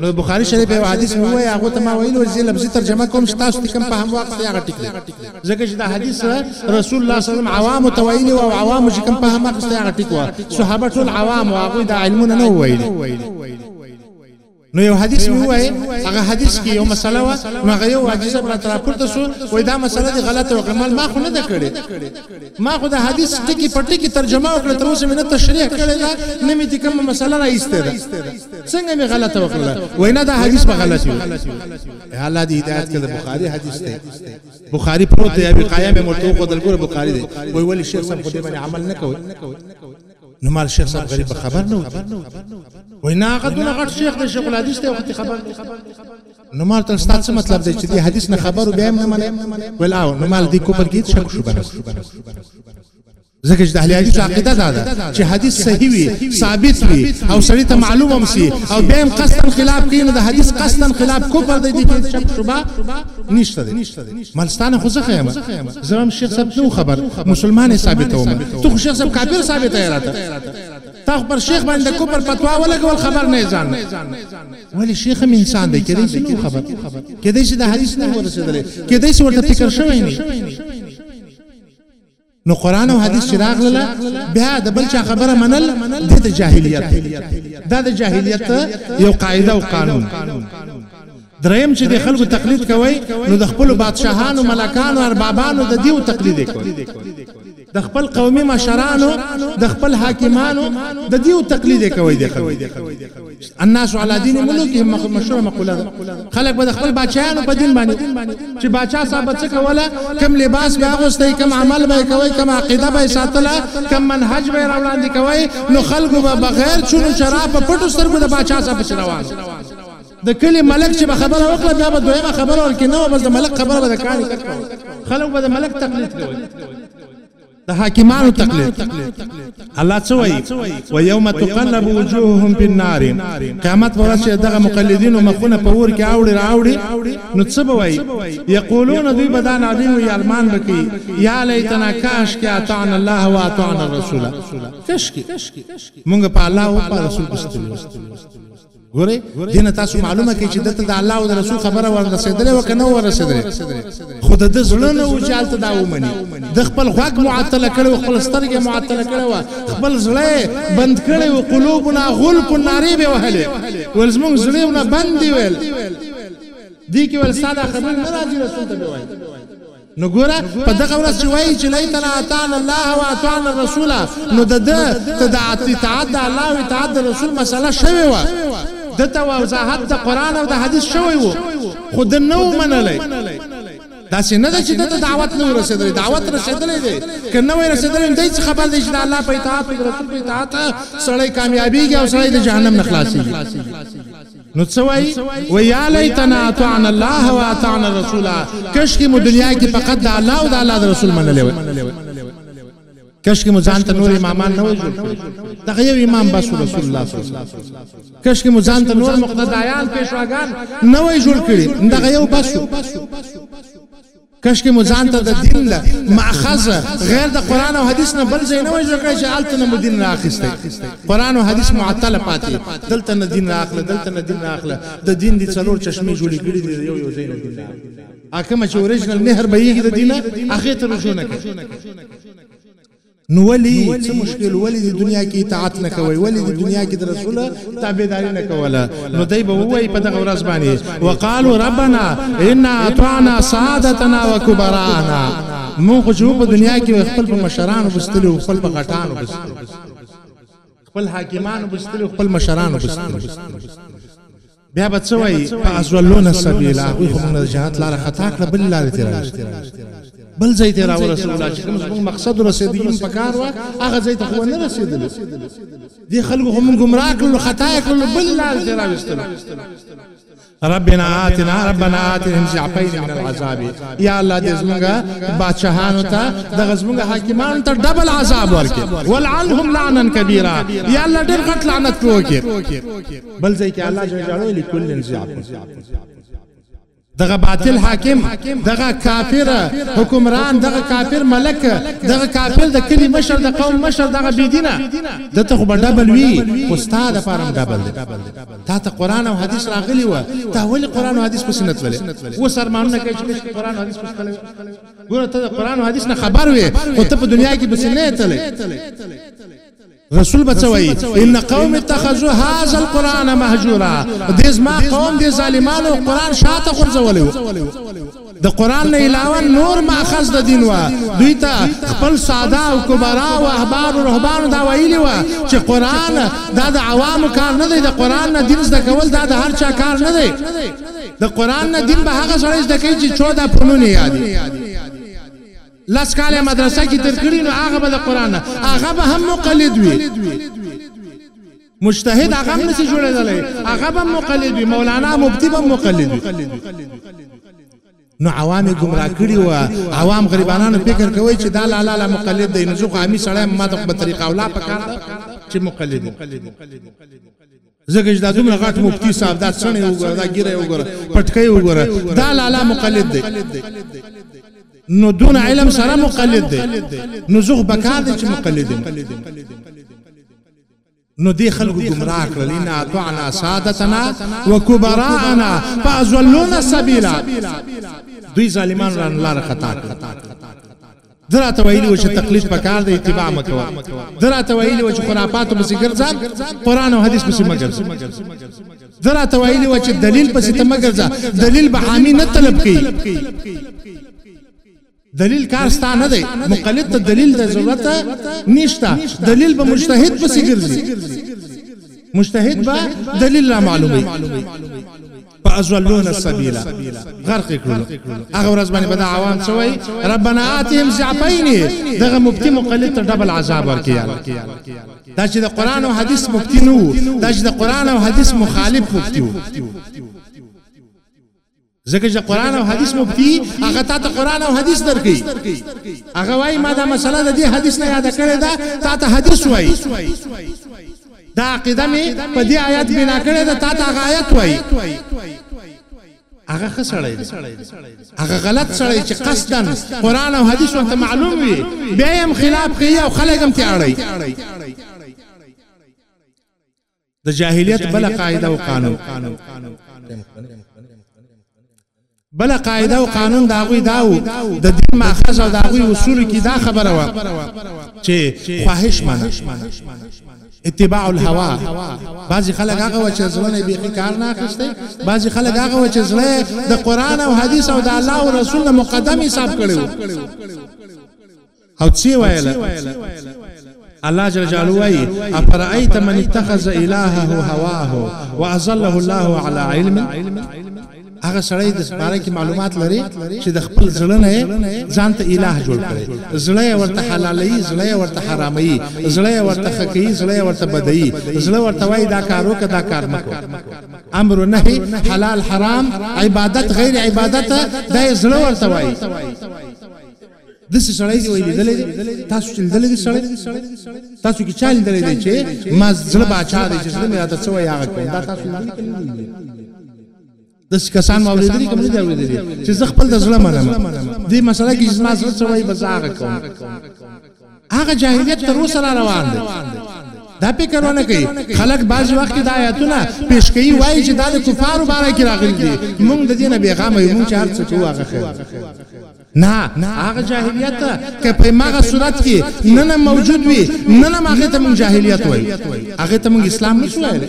نو بخاری شریف یو حدیث مې وایي هغه ته ما ویل ورځي لفظي ترجمه کوم چې تاسو کوم په هم وخت هغه ټیک دی ځکه چې دا حدیث رسول الله صلی الله علیه وسلم عوام ته ویلي او عوام چې کوم په هم وخت هغه ټیک و صحابه ټول عوام او هغه د علمونه نه ویلي نو یو حدیث مې وایي هغه حدیث کې یو مسله و نو هغه یو حدیث پر تر پورته شو وای دا مسله دی غلطه وکړه مال ما خو نه ده کړې ما خو دا حدیث ټکی په ټکی ترجمه وکړه تر اوسه مې نه تشریح کړې ده نه مې تی کومه مسله راایسته ده څنګه مې غلطه وکړه وای نه دا حدیث په غلطي الله دې هدایت کړه بخاری حدیث دی بخاری پروت دی ابي قایم مرتو خو دلګور بخاری دی وای ولی شیخ صاحب خو دې باندې عمل نه کوي نو مال شیخ صاحب غریب به خبر نه وتی وای نه هغه دونه غټ شیخ دی شیخ الحدیث ته وخت خبر نو مال تر ستاسو مطلب دی چې دی حدیث نه خبرو بیا نه منه ول او نو مال دی کوپر کیت شک شو بنه ځکه چې د اهل حدیث عقیده دا ده چې حدیث صحیح وي ثابت وي او سړی ته معلوم هم سي او بیا هم قصدن خلاف کین د حدیث قصدن خلاف کوپر دی چې شک شوبه نشته مل ستا نه خو زه ښه یم زه هم شیخ صاحب نه و خبر مسلمان یې ثابتوم ته خو شیخ صاحب کافر ثابته یې راته تا خو پر شیخ باندې د کفر فتوا ولګول خبر نه یې ځان ولې شیخ هم انسان دی کېدای شي نه خبر کېدای شي د حدیث نه ورسېدلی کېدای شي ورته فکر شوی نه نو قران او حدیث چې راغله بیا د بل چا خبره منل د جاهلیت دا د جاهلیت یو قاعده او قانون دریم چې د خلکو تقلید کوي نو د خپل بادشاهانو ملکانو اربابانو د دیو تقلید کوي د خپل قومي مشرانو د خپل حاکمانو د دیو تقلید کوي د خلکو الناس علی دین ملوکهم مشهوره مقوله ده خلک به د خپل بادشاهانو په دین باندې چې بادشاه صاحب څه کوله کم لباس به اغوستي کم عمل به کوي کم عقیده به ساتله کم منهج به راوړاندې کوي نو خلکو به بغیر چونو شراب په پټو سترګو د بادشاه صاحب په روان د کلی ملک چې به خبره وکړه بیا به دویمه خبره ورکې نه و بس د ملک خبره به د کاڼي خلک به د ملک تقلید کوي د حاکمانو تقلید الله څه وایي و یوم تقلب وجوههم فی النار قیامت پر ورځ دغه مقلدین او مخونه په اور کې اوړي راوړي نو څه به وایي یقولون دوی به دا نادی وي المان بکی یا لیتنا کاش کې اطعنا الله و اطعنا الرسول کاش کې مونږ په الله او په رسول کې ګوره دینه تاسو معلومه کې چې دته د الله او د رسول خبره ورسېدلې و کنه ورسېدلې خود د زړه نه و چې حالت دا ومني د خپل غوږ معطل کړي او خپل سترګې معطل کړي و خپل زړه بند کړي او قلوبنا غل په ناري به وهلې ول زمونږ زړه نه بند دی ویل دي کې ول ساده خبر نه راځي رسول ته وایي نو ګوره په دغه ورځ چې وایي چې لیتنا اطعنا الله و اطعنا الرسول نو د ده ته د اطاعت د الله او اطاعت د رسول مسله شوې وه ده ته وضاحت د قرآن او د حدیث شوی و خو ده نه و منلی داسې نه ده چې ده ته دعوت نه رسېدلی دعوت رسېدلی دی که نه وای رسېدلی نو دی څه خبر دی چې د الله په اطاعت او د رسول په اطاعت سړی کامیابېږي او سړی د جهنم نه خلاصېږي نو څه وایي؟ ویالی تنا اطعنا الله و اطعنا الرسولا کشکې مو دنیا کې فقط د الله او د الله د رسول منلی وای کشکې مو ځان ته نور امامان نه وای جوړ کړی دغه یو امام بس رسول الله صلی الله علیه وسلم کشکې مو ځان ته نور مقتدایان پیشواګان نه وای جوړ کړی دغه یو بس کشکې مو ځان ته د دین له ماخذ غیر د قران او حدیث نه بل ځای نه وای ځکه چې الته نه دین راخسته قران او حدیث معطل پاتې دلته نه دین راخله دلته نه دین راخله د دین دي څلور چشمه جوړې کړې دي یو یو ځای نه دین اکه مچ اوریجنل نهر بهیږي د دینه اخې ته رجوع نه کوي نو ولی څه مشکل ولی د دنیا کې اطاعت نه کوي ولی د دنیا کې د رسول تابعداري نه کوله نو دای به وای په دغه ورځ باندې وقالو ربنا ان اطعنا سادتنا وكبرانا مونږ خو په دنیا کې خپل په مشرانو بستلو خپل په غټانو بستلو خپل حاکمانو بستلو خپل مشرانو بستلو بیا به څه وایي په ازولون سبیلا هغوی خو موږ د جهاد لاره خطا کړه بل لارې ته راوست بل ځای ته راورسول چې کوم زموږ مقصد رسېدی هم په کار وه هغه ځای ته خو نه رسېدلو دې خلکو خو موږ ګمراه کړلو خطا یې کړلو بل لارې ته راوستلو ربنا آتنا ربنا آتهم ضعفین من العذاب یا الله دې زمونږه بادشاہانو ته دغه زمونږه حاکمانو ته ډبل عذاب ورکړي ولعنهم لعنا کبیره یا الله ډېر غټ لعنت وکړي بل ځای کې الله جل جلاله لکل زعب دغه باطل حاکم دغه کافر حکمران دغه کافر ملک دغه کافر د کلی مشر د قوم مشر دغه بيدینه د ته خو ډبل وی استاد لپاره ډبل دی تا ته قران او حديث راغلی و ته ولې قران او حديث پسې نه تللې و سرمانونه کوي چې قران او حديث پسې تللې ګوره ته قران او حديث نه خبر وې او ته په دنیا کې پسې نه تللې رسول به څه وایي ان قوم اتخذوا هذا القران مهجورا دې زما قوم دې ظالمانو قران شاته غورځولیو د قران نه علاوه نور ماخذ د دین وا دوی ته خپل ساده او کبرا او احبار او رهبان دا ویلی وا چې قران دا د عوامو کار نه دی د قران نه دین زده کول دا د هر چا کار نه دی د قران نه دین به هغه سره زده کوي چې 14 فنون یادي لس کاله یې مدرسه کې تېر کړي، نو هغه به د قرآن نه، هغه به هم مقلد وي. مجتهد هغه هم نشي جوړېدلی، هغه به هم مقلد وي، مولانا مفتي به هم مقلد وي. نو عوام یې ګمراه کړي و، عوام غریبانانو فکر کوي چې دا لالا لا مقلد دی، نو زه خو عامي سړی یم، ما ته خو به طریقه اولا په کار ده چې مقلد یم. ځکه چې دا دومره غټ مفتي صاحب دا څڼې وګوره دا ګیره یې وګوره پټکۍ یې وګوره دا لالا مقلد دی نو دون علم سره مقلد دی نو زه خو به کار دی چې مقلد یم نو دی خلکو گمراه کړل ان اطعنا سادتنا وكبراءنا فازلونا سبيلا دوی ظالمان ران لار خطا کړ ده راته ویلي و چې تقلید پکار دی اتباع مه کوه ده راته ویلي و چې خرافاتو پسې ګرځه قرآن او حدیث پسې مه ګرځه ده راته ویلي و چې دلیل پسې ته مه ګرځه دلیل به حامي نه طلب کوي دلیل کار ستا نه دی مقلد ته دلیل د ضرورت نشته دلیل به مجتهد پسې ګرځي مجتهد به دلیل را معلومي په ازلون سبیلا غرق کړل هغه ورځ باندې به دا عوام څه وای ربنا آتهم ضعفین دغه مفتی مقلد ته ډبل عذاب ورکیا دا چې د قران او حدیث مفتی نو دا چې د قران او حدیث مخالف مفتی وو ځکه چې قران او حدیث مفتی هغه تا ته قران او حدیث درکې هغه وای ما دا مسله د دې حدیث نه یاد کړې ده تا ته حدیث وای دا عقیده مې په دې آیت بنا کړې ده تا ته هغه آیت وایي هغه ښه سړی دی هغه غلط سړی چې قصدا قرآن او حدیث ورته معلوم وي بیا یې هم خلاف کوي او خلک هم ترې اړوي د جاهلیت بله قاعده او قانون بله قاعده او قانون د هغوی دا و د دین ماخذ او د هغوی اصولو کې دا خبره وه چې خواهش منه اتباع الهوا بعضی خلک هغه و چې زړه نه بیخي کار نه اخیسته بعضی خلک هغه و چې زړه د قران او حدیث او د الله او رسول مقدم حساب کړو او څه ویل الله جل جلاله وایي افرایت من اتخذ الهه هواه واذله الله على علم هغه سړی د سپاره کې معلومات لري چې د خپل زړه نه ځان ته الٰه جوړ کړي زړه ورته حلالي زړه ورته حرامي زړه ورته خکې زړه ورته بدي زړه ورته وای دا کارو کدا کار مکو امر نهي حلال حرام عبادت غیر عبادت دا زړه ورته وای د څه سړی دی وای لیدلې دی تاسو چې لیدلې دی سړی تاسو کې چا لیدلې دی چې ما زړه باچا دی چې زړه مې راته څه وای هغه کوم دا تاسو نه لیدلې د کسان ما ورېدلې کوم نه دی ورېدلې چې زه خپل د زړه منم دې مسله کې چې ما زړه څه وای بس هغه کوم هغه جاهلیت تر اوسه را روان دی دا فکر ونه کوي خلک بعض وخت دا آیاتونه پیش کوي وایي چې دا د کفارو باره کې راغلي دي مونږ د دې نه بیغامه یو مونږ چې هر څه کوو هغه خیر نه هغه جاهلیت ته که په ماغه صورت کې نه نه موجود وي نه نه هغه ته مونږ جاهلیت وای هغه ته مونږ اسلام نه شوای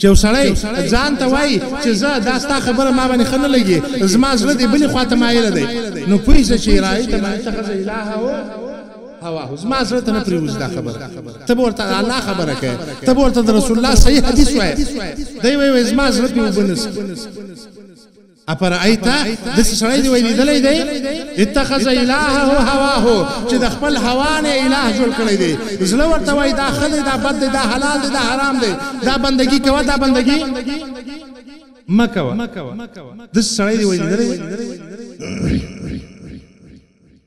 چې وسړی ځان ته وای چې زه دا ستا خبره ما باندې خنه لګي زما زړه دې بلی خواته مایل دی نو پوه شې چې راي ته ما ته خزه الہ او هوا زما زړه ته نه پریوز دا خبره ته ورته الله خبره کوي ته ورته رسول الله صحیح حدیث وای دی وای زما زړه په وبنس افرایت داسې سړی دی وای لیدلی دی اتخذ الهه هواه چې د خپل هوا نه اله جوړ کړی دی زړه ورته وای دا ښه دی دا بد دی دا حلال دی دا حرام دی دا بندگی کوه دا بندگی مه کوه داسې سړی دی وای لیدلی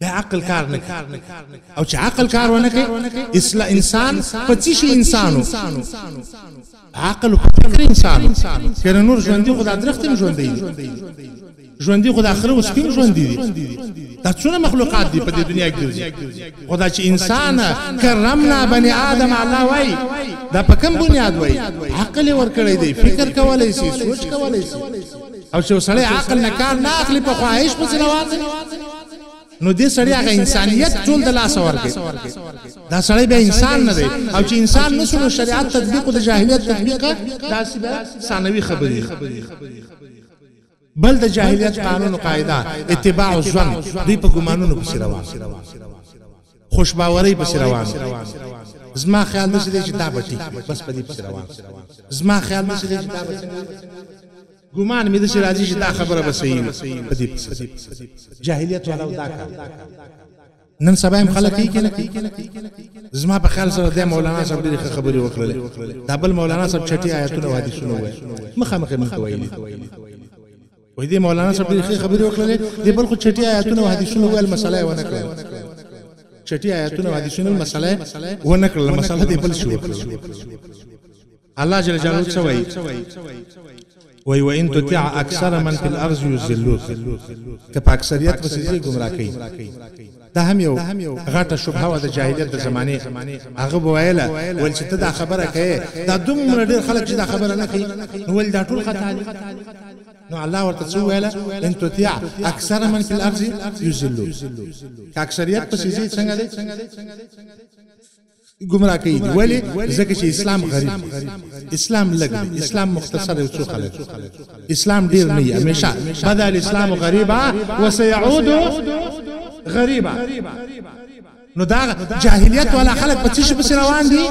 بیا عقل کار نه کوي او چې عقل کار ونه کوي اصلا انسان په څه شي انسانو عقل په فکر انسانو کنه نور ژوندۍ خدا درختم ژوندۍ ژوندۍ خدا اخره اوس کوم ژوندۍ دي دا څونه مخلوقات دي په دې دنیا کې ګرځي خدا چې انسان کرمنا بني آدم الله وای دا په کوم بنیاد وای عقل ورکړی دی فکر کولای شي سوچ کولای شي او چې سړی عقل نه کار نه اخلي په خواهش پسې روان دی نو دې سړی هغه انسانيت ټول د لاس ورکړي دا سړی به انسان نه دی او چې انسان نه شنو شریعت تطبیق د جاهلیت تطبیق دا ثانوي خبرې بل د جاهلیت قانون قاعده اتباع الظن دی په ګمانونو پسې روان خوشباورۍ پسې روان وي زما خیال داسې دی چې دا به ټیک وي بس په دې پسې روان زما خیال داسې دی چې دا به ګمان مې داسې راځي چې دا خبره به صحیح وي په دې پسې جاهلیت والا دا کار نن سبا هم خلک کوي کنه زما په خیال سره د مولانا صاحب ډېر خبرې وکړلې دا بل مولانا صاحب چټي آیاتونه وادي شنو وای مخه مخه مخ ویلي وای دی مولانا صاحب ډېر ښه خبرې وکړلې دی بل خو چټي آیاتونه او حدیثونه ویل مسله یې ونه کړل چټي آیاتونه او حدیثونه مسله یې ونه کړل مسله دی بل شو الله جل جلاله څه وایي وای و ان تطع اکثر من فی الارض یذلوک که په اکثریت پسې ګمراه کوي دا هم یو غټه شبهه وه د جاهلیت د زمانې هغه به ویله ویل چې ته دا خبره کوې دا دومره ډېر خلک چې دا خبره نه کوي نو ولې دا ټول خطا دي نو الله ورته څه ویله ان تطیع اکثر من فی الارض یذلو که اکثریت پسې ځي څنګه دی ګمراه کوي دي ولي ځکه چي اسلام غريب دي اسلام لږ دي اسلام مختصر يو څو خلک اسلام ډير نه يي هميشه بدا الاسلام غريبا وسيعود غريبا نو دا جاهلیت والا خلک په څه پسې روان دي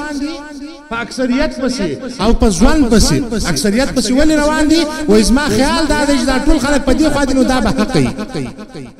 په اکثریت پسې او په ځوان پسې اکثریت پسې ولې روان دي وای زما خیال دا دی چې دا ټول خلک په دې خوا دي نو دا به حق دی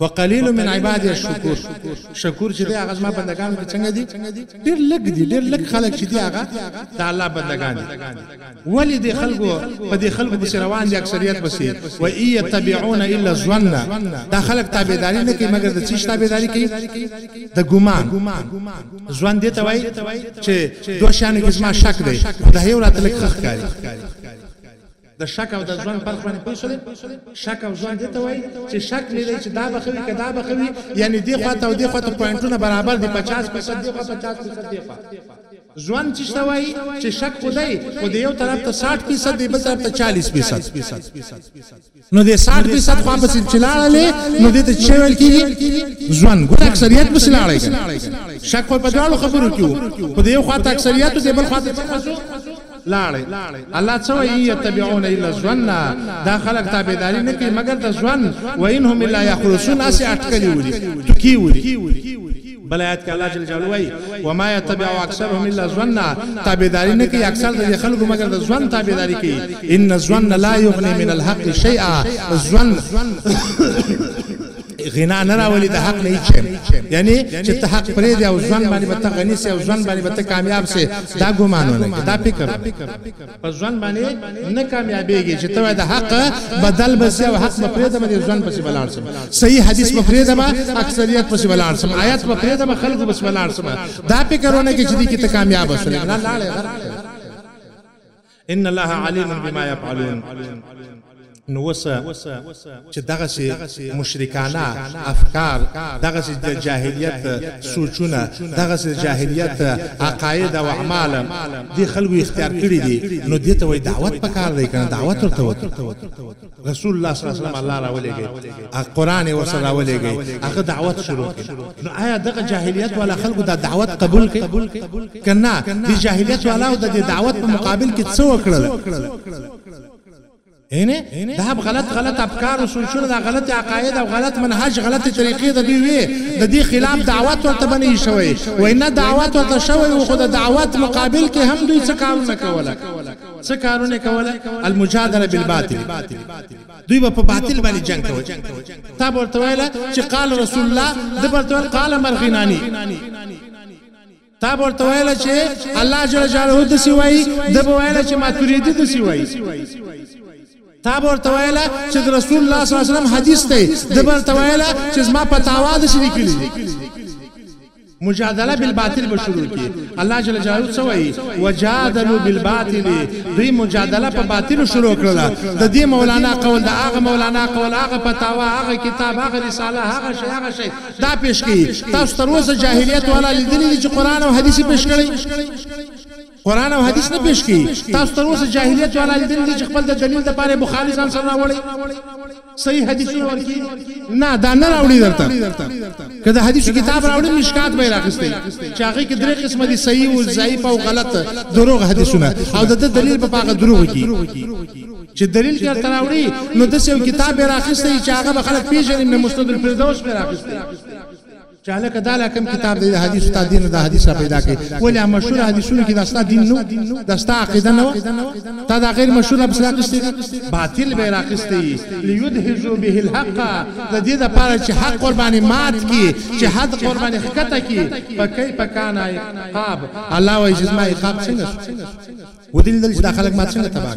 وقلیل من عبادی الشکور شکور چې دی هغه زما بندگانو کې څنګه دي ډیر لږ دي ډیر لږ خلک چې دی هغه د الله بندگان دي ولی دی خلکو په دې خلکو بس روان دي اکثریت بس و ای تبعون الا الظن دا خلک تابعداري نه کوي مګر د چیش تابعداري کوي د ګمان ځوان دی ته وای چې دوه شانو کې زما شک دی خدای یو راته لک خخ کاری د شک او د ځوند فرق باندې پوه شوې؟ شک او ځوند دې ته وایي چې شک مې دی چې دا به ښه وي که دا به ښه وي، یعنې دې خوا ته او دې خوا ته پوینټونه برابر دي، پچاس فیصد دې خوا، پچاس فیصد دې خوا. ځوند څه شي ته وایي چې شک خو دی، خو دی یو طرف ته ساټ فیصد دی، بل طرف ته چالیس فیصد. نو دې ساټ فیصد خوا پسې چې لاړلې، نو دې ته څه شی ویل کېږي؟ ځوند. ګوره اکثریت پسې لاړی که نه؟ شک خو په دواړو خبرو کې و، خو د یو خوا ته اکثریت و، دې بل خوا ته څنګه شو؟ لاړی الله څه وایی ان یتبعون الا الظن دا خلق تابعداری نه کوي مګر د ځوان و ان هم الا یخرسون اسی اٹکلی وری تکی وری بل آیات کې الله جل جلاله وایي و ما يتبع اکثرهم الا ظن تابعداري نه کوي اکثر د خلکو مګر د ځوان تابعداري کوي ان الظن لا يغني من الحق شيئا ظن غنا نه راولي د حق نه چین یعنی چې ته حق پرې دی او ځوان باندې به ته غنی سي او ځوان باندې به ته کامیاب سي دا ګمانونه کې دا فکر په ځوان باندې نه کامیابېږي چې ته د حق بدل بسې او حق مپرې د باندې ځوان پسې بلار سم صحیح حدیث مپرې د ما اکثریت پسې بلار سم آیات مپرې د ما خلکو پسې بلار سم دا فکرونه کې چې دې کې ته کامیاب شې نه لاړې ان الله علیم بما یفعلون نو وس چې دغه سي مشرکانه افکار دغه سي د جاهلیت سوچونه دغه سي جاهلیت عقاید او اعمال دي خلکو اختیار کړی دي نو دته وای دعوت پکار دی کنه دعوت ورته وته رسول الله صلی الله علیه وسلم الله راولېږي قران ورسره راولېږي هغه دعوت شروع کړي نو آیا دغه جاهلیت والا خلکو دا دعوت قبول کړي کنا د جاهلیت والا او د دعوت په مقابل کې څه وکړل اینه دا غلط غلط افکار او سوچونه دا غلط عقاید او غلط منهج غلط طریقې د دوی وي د دې خلاف دعوت ورته بنې شوی وای نه دعوت ورته شوی خو د دعوت مقابل کې هم دوی څه کار نه کوله څه کارونه یې کول؟ المجادله بالباطل، دوی به په باطل باندې جنګ کول. تا به ورته ویل چې قال رسول الله، ده به ورته ویل قال مرغیناني. تا به ورته ویل چې الله جل جلاله داسې وایي، ده به ویل چې ماتوریدي داسې وایي. تا به ورته ویل چې د رسول الله صلی الله علیه وسلم حدیث دی، ده به ورته ویل چې زما فتاوا داسې لیکلي دي. مجادله بالباطل به شروع کړي الله جل جلاله څه وایي وجادلوا بالباطل دوی مجادله په باطل شروع کړله د دې مولانا قول د هغه مولانا قول هغه فتاوا هغه کتاب هغه رساله هغه شی هغه شی دا پیش کړي تاسو تر اوسه جاهلیت والا لیدلی دي چې قران او حدیث پیش کړي قرآن او حدیث نه پیش کوي تاسو تر اوسه جاهلیت والا لیدل دي چې خپل د دلیل د پاره بخاری ځان سره راوړي صحیح حدیثونه ورکی نه دا نه راوړي درته که د حدیث کتاب راوړي مشکات به راخستي چې هغه کې درې قسم دي صحیح او ضعیف او غلط دروغ حدیثونه او د دلیل په پاګه دروغ کی چې دلیل کې تراوړي نو د سیو کتاب راخستي چې هغه خلک پیژني مسند الفردوس راخستي چې هلکه دا لا کوم کتاب دی د حدیث تا دین دا حدیث را پیدا کړي ولې مشهور حدیثونه کې دا ستا دین نو دا ستا عقیده نو تا دا غیر مشهور بس راکستي باطل به راکستي ليدهجوا به الحق د دې لپاره چې حق قرباني مات کی چې حد قرباني حقته کی پکې پکانا عقاب الله وجزما عقاب څنګه ودل دل چې داخلك مات څنګه تباک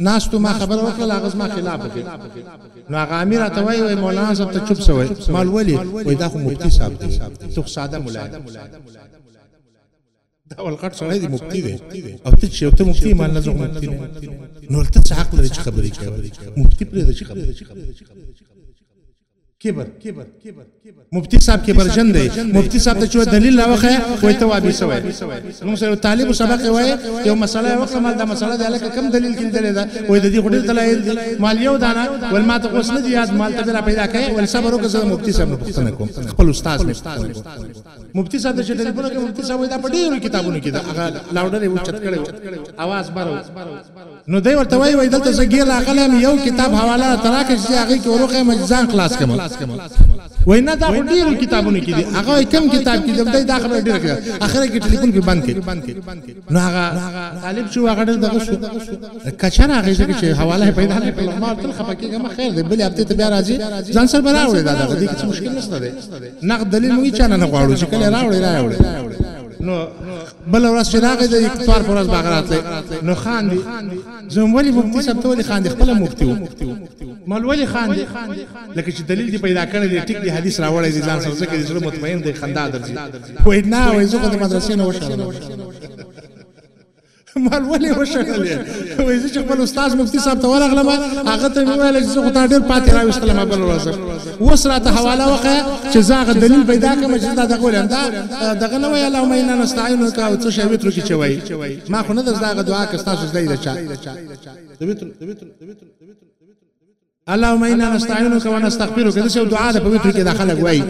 ناستو ما خبره وکړله هغه زما خلاف وکړ نو هغه امیر راته وایي وایي مولانا صاحب ته چوپ سوی ما ولې وایي دا خو مفتي صاحب دی ته خو ساده ملا دا ول غټ سړی دی مفتی دی او ته چې ته مفتی مان نه زغ مفتی نه نو ته څه حق لري چې خبرې کوي مفتی پرې د خبرې کبر کبر کبر کبر مفتی صاحب کبر جن دی مفتی صاحب ته چوه دلیل راوخه وای ته وابي سوی نو سره طالب سبق وای یو مسله وکړه مال دا مسله دی لکه کم دلیل کې دلیل دا وای د دې غډل دلایل دی مال یو دانا ول ما ته اوس نه دی یاد مال ته را پیدا کړي ول صبر وکړه زه مفتی صاحب نه پوښتنه کوم خپل استاد نه مفتی صاحب چې ټلیفون کې مفتی صاحب دا په ډیرو کتابونو کې دا هغه لاوډر یې وچت کړو आवाज بارو نو دی ورته وایي وایي دلته زه ګیر راغلی یم یو کتاب حواله راته راکړه چې زه هغې کې وروښیم چې ځان خلاص کړم وایي نه دا خو ډېرو کتابونو کې دي هغه وایي کوم کتاب کې دی دی دا خبره ډېره کړه اخره کې ټلیفون پرې بند کړي نو هغه طالب چې و هغه ډېر دغه شو که چېرې هغې ځای کې چې حواله یې پیدا نه کړله ما تل خفه کېږم خیر دی بلې هفتې ته بیا راځي ځان سره به راوړې دا دغه دې کې څه مشکل نشته دی نقد دلیل موږ هېچا نه نه غواړو چې کله یې راوړې رایې وړې نو بله ورځ چې راغی د اکتوار په ورځ باغ راتلی نو خاندي زه هم ولې مفتي صاحب ته ولې خاندي خپله مفتي و مال ولې خاندي لکه چې دلیل دې پیدا کړی دی ټیک دی حدیث راوړی دی ځان سره ځکه دې زړه مطمئن دی خندا درځي وایي نه وایي زه خو د مدرسې نه وشړلم مال ولې وشړلې وایي زه چې خپل استاد مفتي صاحب ته ورغلم هغه ته مې وویل چې زه خو تا ډېر پاتې راوستلم بله ورځ اوس راته حواله وکړه چې زاغه دلیل پیدا کوم چې دا دغه ولندا دغه نه وای اللهم انا نستعين کا او څه شی وتر کې چوي ما خو نه دغه دعا که تاسو زده ده چا اللهم انا نستعينك ونستغفرك دا شو دعاء ده پوتر کې داخله وای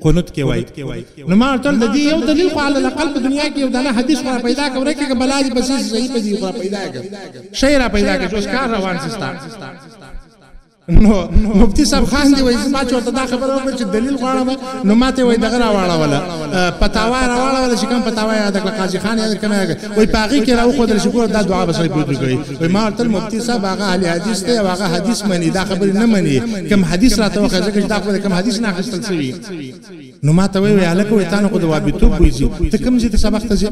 قنوت کې وای نو ما ټول د دې یو دلیل خو علي الاقل په دنیا کې یو دغه حدیث خو پیدا کوي کې بلا دې بس صحیح په دې خو پیدا کوي شعر پیدا کوي اوس کار روان سستا نو مفتی صاحب خان دی وای ما چورته دا خبره وکړه چې دلیل غواړم نو ماته وای دغه راواړوله پتاوا راواړوله چې کوم پتاوا یاد کړ قاضي خان یاد کړ وای پاغي کې راو خو دل شکر دا دعا بس پوت کوي وای ما تل مفتی صاحب هغه اهل حدیث ته هغه حدیث منی دا خبره نه منی کوم حدیث راته وکړه چې دا کوم حدیث نه اخیستل شوی نو ماته وی وی الکه وی تانه خو د وابي توپ بوی زی ته کوم زی ته سبق ته زی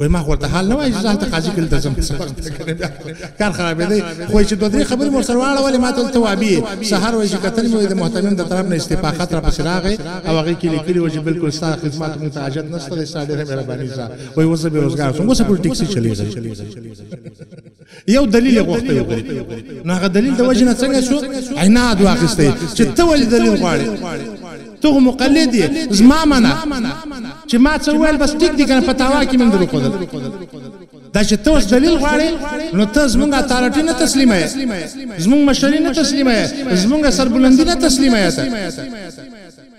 وی ما خو ته حال نه وای چې ځان ته قاضي کړل ته زم سبق ته کنه بیا کار خراب دی خو چې دوه درې خبرې مور سره واړه ولې ماته ته وابي سحر وای چې قتل مې د محتمم د طرف نه استفاقات را پس راغې او هغه کې لیکلي و چې بالکل ستا خدمات مو ته حاجت نشته ستا ډېره مهرباني سره وی وزه به روزګار سم وسه پولیټکس چلیږي یو دلیل غوښته وګوري نو هغه دلیل د وجه نه څنګه شو عناد واخیسته چې ته ولې دلیل غواړې ته هم مقلد یې زما منه چې ما څه ویل بس ټیک دي کنه فتاوا کې من درو خدل دا چې ته اوس دلیل غواړې نو ته زمونږ اتارټي نه تسلیمه یې زمونږ مشري نه تسلیمه یې زمونږ سربلندي نه تسلیمه یې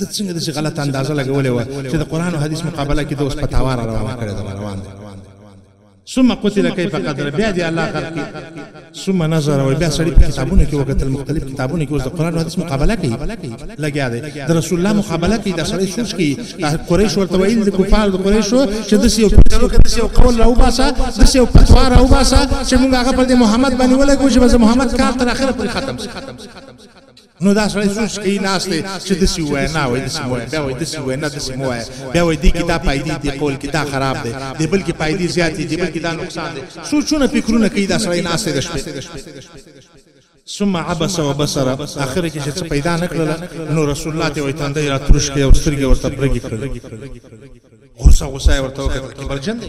ده څنګه داسې غلطه اندازه لګولې وه چې د قرآن او حدیث مقابله کې ده اوس فتاوا را روانه کړې ده را روان دی ثم قتل کیف قدر بیا دی الله غرق کی ثم نظر وای بیا سړی په کتابونو کې وکتل مختلف کتابونو کې اوس د قران او حدیث مقابله کوي لګیا دی د رسول الله مقابله کوي دا سړی سوچ کوي قریش ورته ویل د کفار د قریشو چې د سیو پتلو کې د سیو قول راو باسا د سیو فتوا راو باسا چې موږ هغه پر محمد باندې ولګو چې محمد کار تر اخره پورې ختم شي نو دا سړی سوچ کوي ناس دی چې د سی وای نه وای د سی وای بیا وای د سی وای نه د سی مو وای بیا وای دی کتاب پایدی دی قول کې دا خراب دی دی بل کې پایدی زیات دی بل کې دا نقصان دی سوچونه فکرونه کوي دا سړی ناس دی د شپې ثم عبس وبصر اخر کې چې پیدا نکړل نو رسول الله ته وای تندې را ترش کې او سترګې ورته پرګې کړل غوسه غوسه ورته وکړه کبرجن دی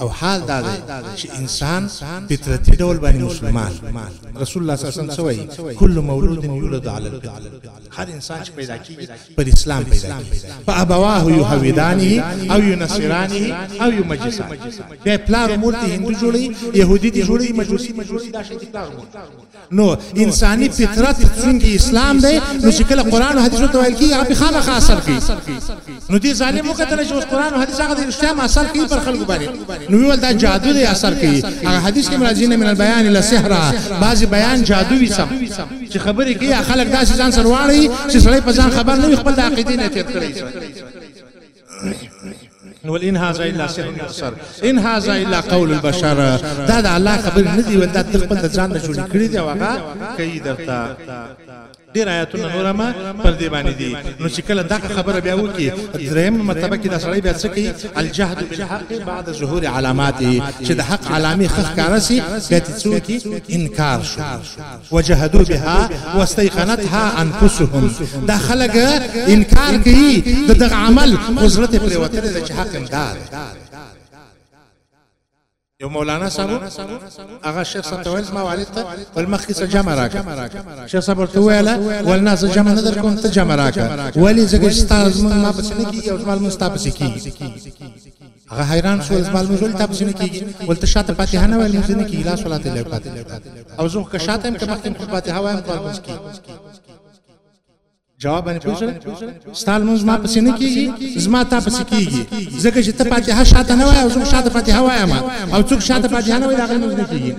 او حال دا دی چې انسان فطرتي ډول باندې مسلمان دی. رسول الله صلی الله علیه وسلم څه وايي، کل مولود یولد علی الفطرة، هر انسان چې پیدا کېږي پر اسلام پیدا کېږي، فابواه یهودانه او ینصرانه او یمجسانه، بیا یې پلار او مور دې هندو جوړوي، یهودي دې جوړوي، مجوسي دې جوړوي، دا شی دې پلار او مور دې جوړوي. نو انساني فطرت څونګې اسلام دی نو چې کله قران او حدیث ته ویل کیږي هغه خامخا اثر کوي نو دې ظالم وکتل چې اوس قران او حدیث هغه د اسلام اثر کوي پر خلکو باندې نو ویل دا جادو دی اثر کوي هغه حدیث کې مرضی نه من البیان الا سحر بعضی بیان جادو وي سم چې خبرې کوي خلک داسې ځان سرواړي چې سړی په ځان خبر نه خپل د عقیدې نه تیر کړی ول ان هاذا الا سحر یؤثر ان هاذا الا قول البشر دا د الله خبر نه دی ول دا د خپل ځان نه جوړ کړی دی واغه کوي درته ډیر آیاتونه نور ما پر دی باندې دي نو چې کله دا خبره بیا وکی دریم مرتبه کې دا سړی بیا څه کوي الجهد بالحق بعد ظهور علاماته چې د حق علامه خخ کارسي کته څوکي انکار شو وجهدو بها واستيقنتها انفسهم دا خلګ انکار کوي د دغه عمل خو زړه ته پریوتل د چې حق امدار یو مولانا صاحب هغه شیخ صاحب تویل ما والد ته ول مخ کې جمع راک شیخ صاحب ورته ویل ول نه زه جمع نه در کوم ته جمع راک ولی زګستان ما پس نه کیږي او مال مستاپس کیږي هغه حیران شول زما لمونځ ولې تا پسې نه کېږي ولته شاته فاتحه نه وایل لمونځ نه کېږي لا صلات الا فاتحه او زه که شاته یم که مخکې یم خو فاتحه وایم په لمونځ کې جواب باندې پوښتنه ستا لمونځ ما پسې نه کېږي زما تا پسې کېږي ځکه چې ته فاتحه شاته نه وایې او زه شاته فاتحه وایم او څوک شاته فاتحه نه وایي د هغه لمونځ نه کېږي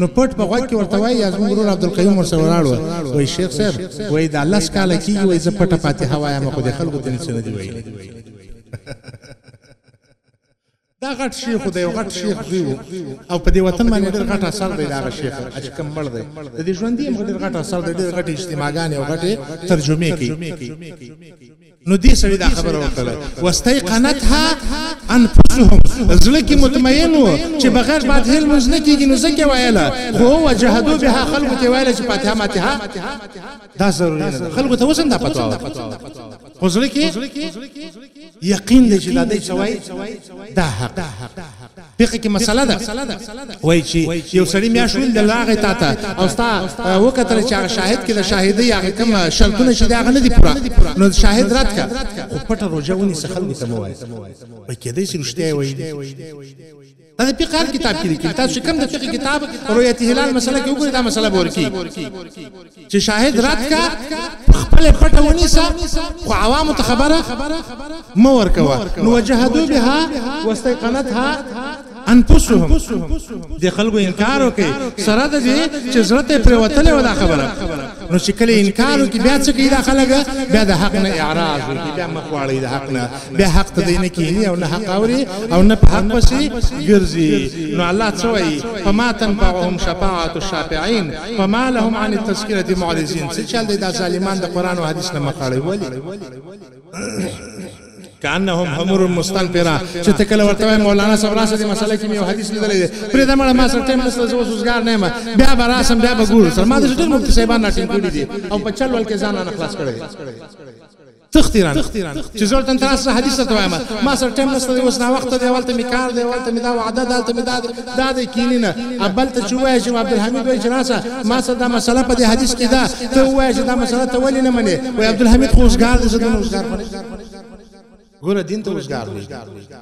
نو پټ په غوږ کې ورته وایي یا زموږ ورور عبدالقیوم ورسره ولاړ و وایي شیخ صاحب وایي دا لس کاله کېږي وایي زه پټه فاتحه وایم خو د خلکو ته نه څه نه دي ویلي دا غټ شیخ دی یو غټ شیخ زوی وو او په دې وطن باندې ډېر غټ اثر دی دا غټ شیخ چې کوم مړ دی د دې ژوند یې ډېر غټ اثر دی ډېر غټ اجتماعګانې او غټې ترجمې کوي نو دې سړي دا خبره وکړه واستيقنتها انفسهم زړه کې مطمئن وو چې بغیر بعد هیل مونږ نه کیږي نو ځکه ویله خو هو جهادو بها خلکو ته ویله چې فاتحه ماتحه دا ضروري نه خلکو ته وسنده پتو خو زړه کې یقین دی چې دا دی چې وای دا حق فقه کې مسله ده وای چې یو سړی میا شول د لاغه تا ته او ستا وکتل چې هغه شاهد کې د شاهدې هغه کوم شرطونه چې دا غنه دي پورا نو شاهد رات کا او پټه روزه ونی سخل دي سموای په کې دې سرشته وای دا د فقه هر کتاب کې لیکل تاسو چې کوم د فقه کتاب رؤیت هلال مسله کې وګورئ دا مسله به ورکی چې شاهد رات کا خپل پټه ونیسه خو عوامو ته خبره مو ورکوه نو وجهدو بها واستيقنتها انفسهم د خلکو انکار وکي سره د دې چې زړه ته پریوتلې ولا خبره نو چې کله انکار وکي بیا څه کوي دا خلک بیا د حق نه اعراض وکي بیا مخواړي د حق نه بیا حق ته دینه کینی او نه حق اوري او نه په حق پسې ګرځي نو الله څه وایي فما تنفعهم شفاعه الشافعين فما لهم عن التذکره معرضين څه چل دی دا ظالمان د قران او حدیث نه مخاړي ولی کانهم حمر مستنفرا چې تکل ورته مولانا صاحب راسه دې مسله کې یو حدیث لیدلې ده پرې دا مړه ما سره ټیم نشته زه وسوسګار نه ما بیا به راسم بیا به ګور سره ما د ټیم مفتی صاحبان ناټینګ کړی دي او په چل ول کې ځان نه خلاص کړی تختی رانه چې زړه تن تراس حدیث ته وایم ما سره ټیم نشته اوس نا وخت دی ولته می کار دی ولته می دا وعده دالته می دا دا د کینینه ابل ته چې وای چې عبدالحمید وای چې راسه ما سره دا مسله په دې حدیث کې ده ته وای چې دا مسله ته ولې نه منې وای عبدالحمید خوشګار دې زده نوزګار ګوره دین ته وزګار دی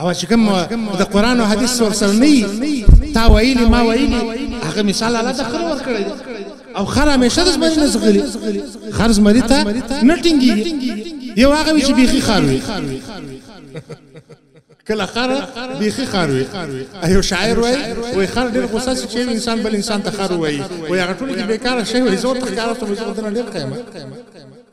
او چې کوم د قران او حدیث ور سره نه تا ویلي ما ویلي هغه مثال الله ته خره ور کړی او خر همیشه د زمری نه زغلی خر زمری ته نه ټینګي یو هغه چې بیخي خر وي کله خر بیخي خر وي ایو شاعر وای وای خر ډیر غوسه چې انسان بل انسان ته خر وای وای هغه ټول کې بیکاره شي وای زه ته کار ته مې ډیر قیمت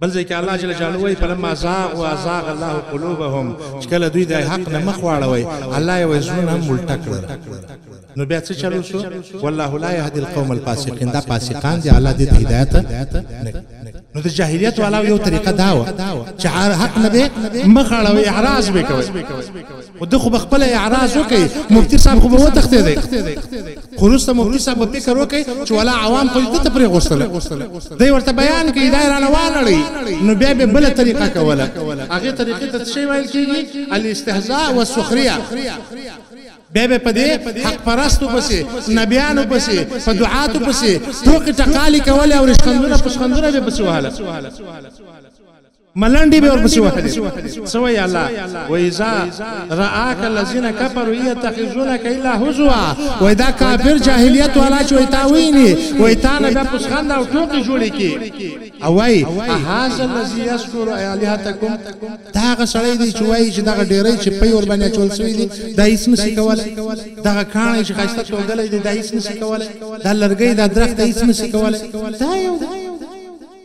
بل ځای کې الله جل جلاله وایي فلما زاغوا ازاغ الله قلوبهم چې کله دوی د حق نه مخ واړوي الله یې وایي زړونه هم الټه کړل نو بیا څه چلو شو والله لا يهدي القوم الفاسقين دا فاسقان دي الله دې هدایت نو د جاهلیت والا یو طریقه دا و چې حق نه به مخ اړوي اعراض وکوي خو ده خو به خپل اعراض وکړي مفتي صاحب خو به وتښتېدی خو وروسته مفتي صاحب به فکر وکړي چې ولا عوام خو ده ته پرې غوښتله دی ورته بیان کوي دا یې رانه والړی نو بیا به بله طریقه کوله هغې طریقې ته څه ویل کېږي الاستهزاء والسخریه بیا به په دې حق پرستو پسې نبیانو پسې په دعاتو پسې ټوکې ټقالې کولې او رشخندونه پسخندونه به پسې وهله ملنډې به ورپسې وهلې څه وایي الله وایي اذا رآک الذین کفروا یتخذونک الا هزوا وایي دا کافر جاهلیت والا چې وایي تا ویني وایي تا نه بیا پسخند او ټوکې جوړې کړي او وایي هذا الذی یذکر الهتکم دا هغه سړی دی چې وایي چې دغه ډېری چې پی ور باندې اچول سوي دي دا هیڅ نشي کولی دغه کاڼی چې ښایسته توږلی دی دا هیڅ نشي کولی دا لرګی دا درخت هیڅ نشي کولی دا یو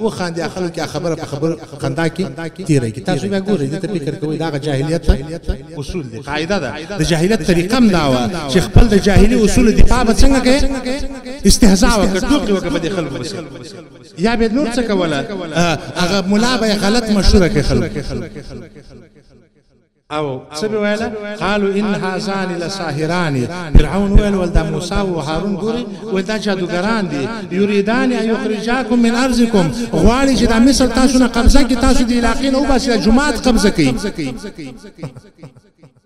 وخاندي اخلو کې خبره په خبر خندا کې تیرې کې تاسو بیا ګورئ دې ته فکر کوئ دا غ جاهلیت اصول دي قاعده ده د جاهلیت طریقه هم دا و چې خپل د جاهلی اصول دي په به څنګه کې استهزاء وکړ ټوکی وکړ به خلکو بس یا به نور څه کوله هغه مولا به غلط مشوره کوي خلکو او څه به ویل قالو ان هذان لساحران فرعون ویل ول دا موسی او هارون ګوري و دا جادوګران دي یریدان ان یخرجاکم من ارضکم غواړي چې دا مصر تاسو نه قبضه کی تاسو د علاقې نه وباسي جماعت قبضه کوي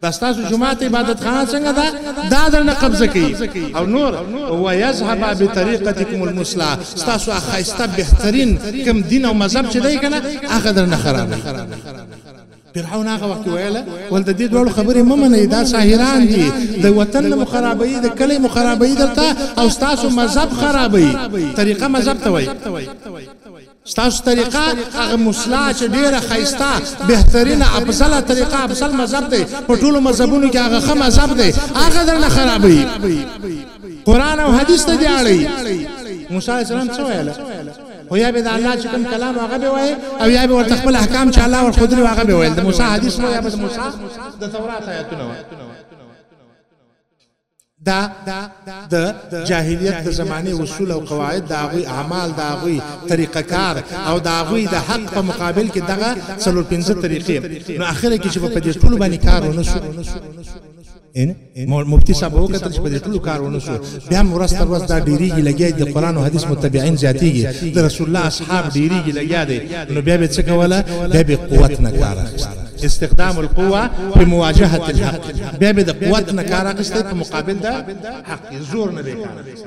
دا ستاسو جماعت عبادت خانه څنګه دا دا درنه قبضه کوي او نور و يذهب بطريقتكم المسلا ستاسو خاصه بهترین کم دین او مذهب چې دی کنه هغه درنه خرابوي فرعون هغه وخت ویل ول د دې ډول خبرې مه منئ دا ساحران دي د وطن نه مخرابوي د کلی مخرابوي دلته او ستاسو مذهب خرابوي طریقه مذهب ته وایي ستاسو طریقه هغه مصلا چې ډیره خیسته بهترینه افضل طریقه افضل مذهب دی په ټولو مذهبونو کې هغه ښه مذهب دی هغه درنه خرابوي قران او حدیث ته دی اړي موسی اسلام څه ویل خو یا به د الله چې کوم کلام هغه به وایي او یا به ورته خپل احکام چې الله ور خودري هغه به ویل د موسی حدیث وو یا به د موسی د تورات آیاتونه وو دا د جاهلیت د زمانه اصول او قواعد دا غوي اعمال دا غوي طریقه کار او دا غوي د حق په مقابل کې دغه څلور پنځه طریقې نو اخر کې چې په دې ټول باندې کار ونشو ان مفتی صاحب وکتل چې په دې ټولو کار ونه شو بیا ورځ تر ورځ دا ډیریږي لګیا د قران او حدیث متبعین زیاتیږي د رسول الله اصحاب ډیریږي لګیا دی نو بیا به څه کوله بیا به قوت نه کار اخیست استخدام القوه په مواجهه الحق بیا به د قوت نه کار اخیست په مقابل د حق زور نه به کار اخیست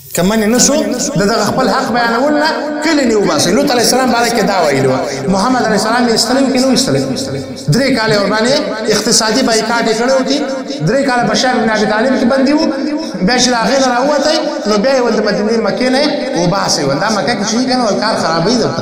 که منې نه شو د دغه خپل حق بیانول نه کلي نه وباسئ لوط علیه السلام باره کې دا ویلي وه محمد علیه السلام یې ایستلی و که نه و ایستلی درې کاله ورباندې اقتصادي بایکاټ یې کړی و چې درې کاله په شیخ بن ابي طالب کې بندي و بیا چې د هغې نه راووتی نو بیا یې ول د مدینې مکې نه وباسئ ول دا مکه کې شي که نه ول کار خرابوي درته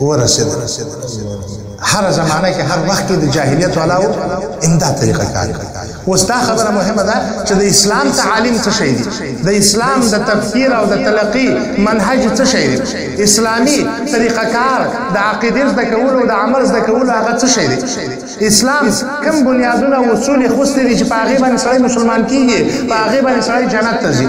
ورسېدل هر زمانه کې هر وخت کې د جاهلیت والاو امدا طریقه کار کوي اوس دا خبره مهمه ده چې د اسلام تعالیم څه شي دي د اسلام د تفکیر او د تلقی منهج څه شي دي اسلامی طریقه کار د عقیده زده کول او د عمل زده کول هغه څه شي دي اسلام کوم بنیادونه او اصول خوستې دي چې په هغه باندې سړی مسلمان کیږي په هغه باندې سړی جنت ته ځي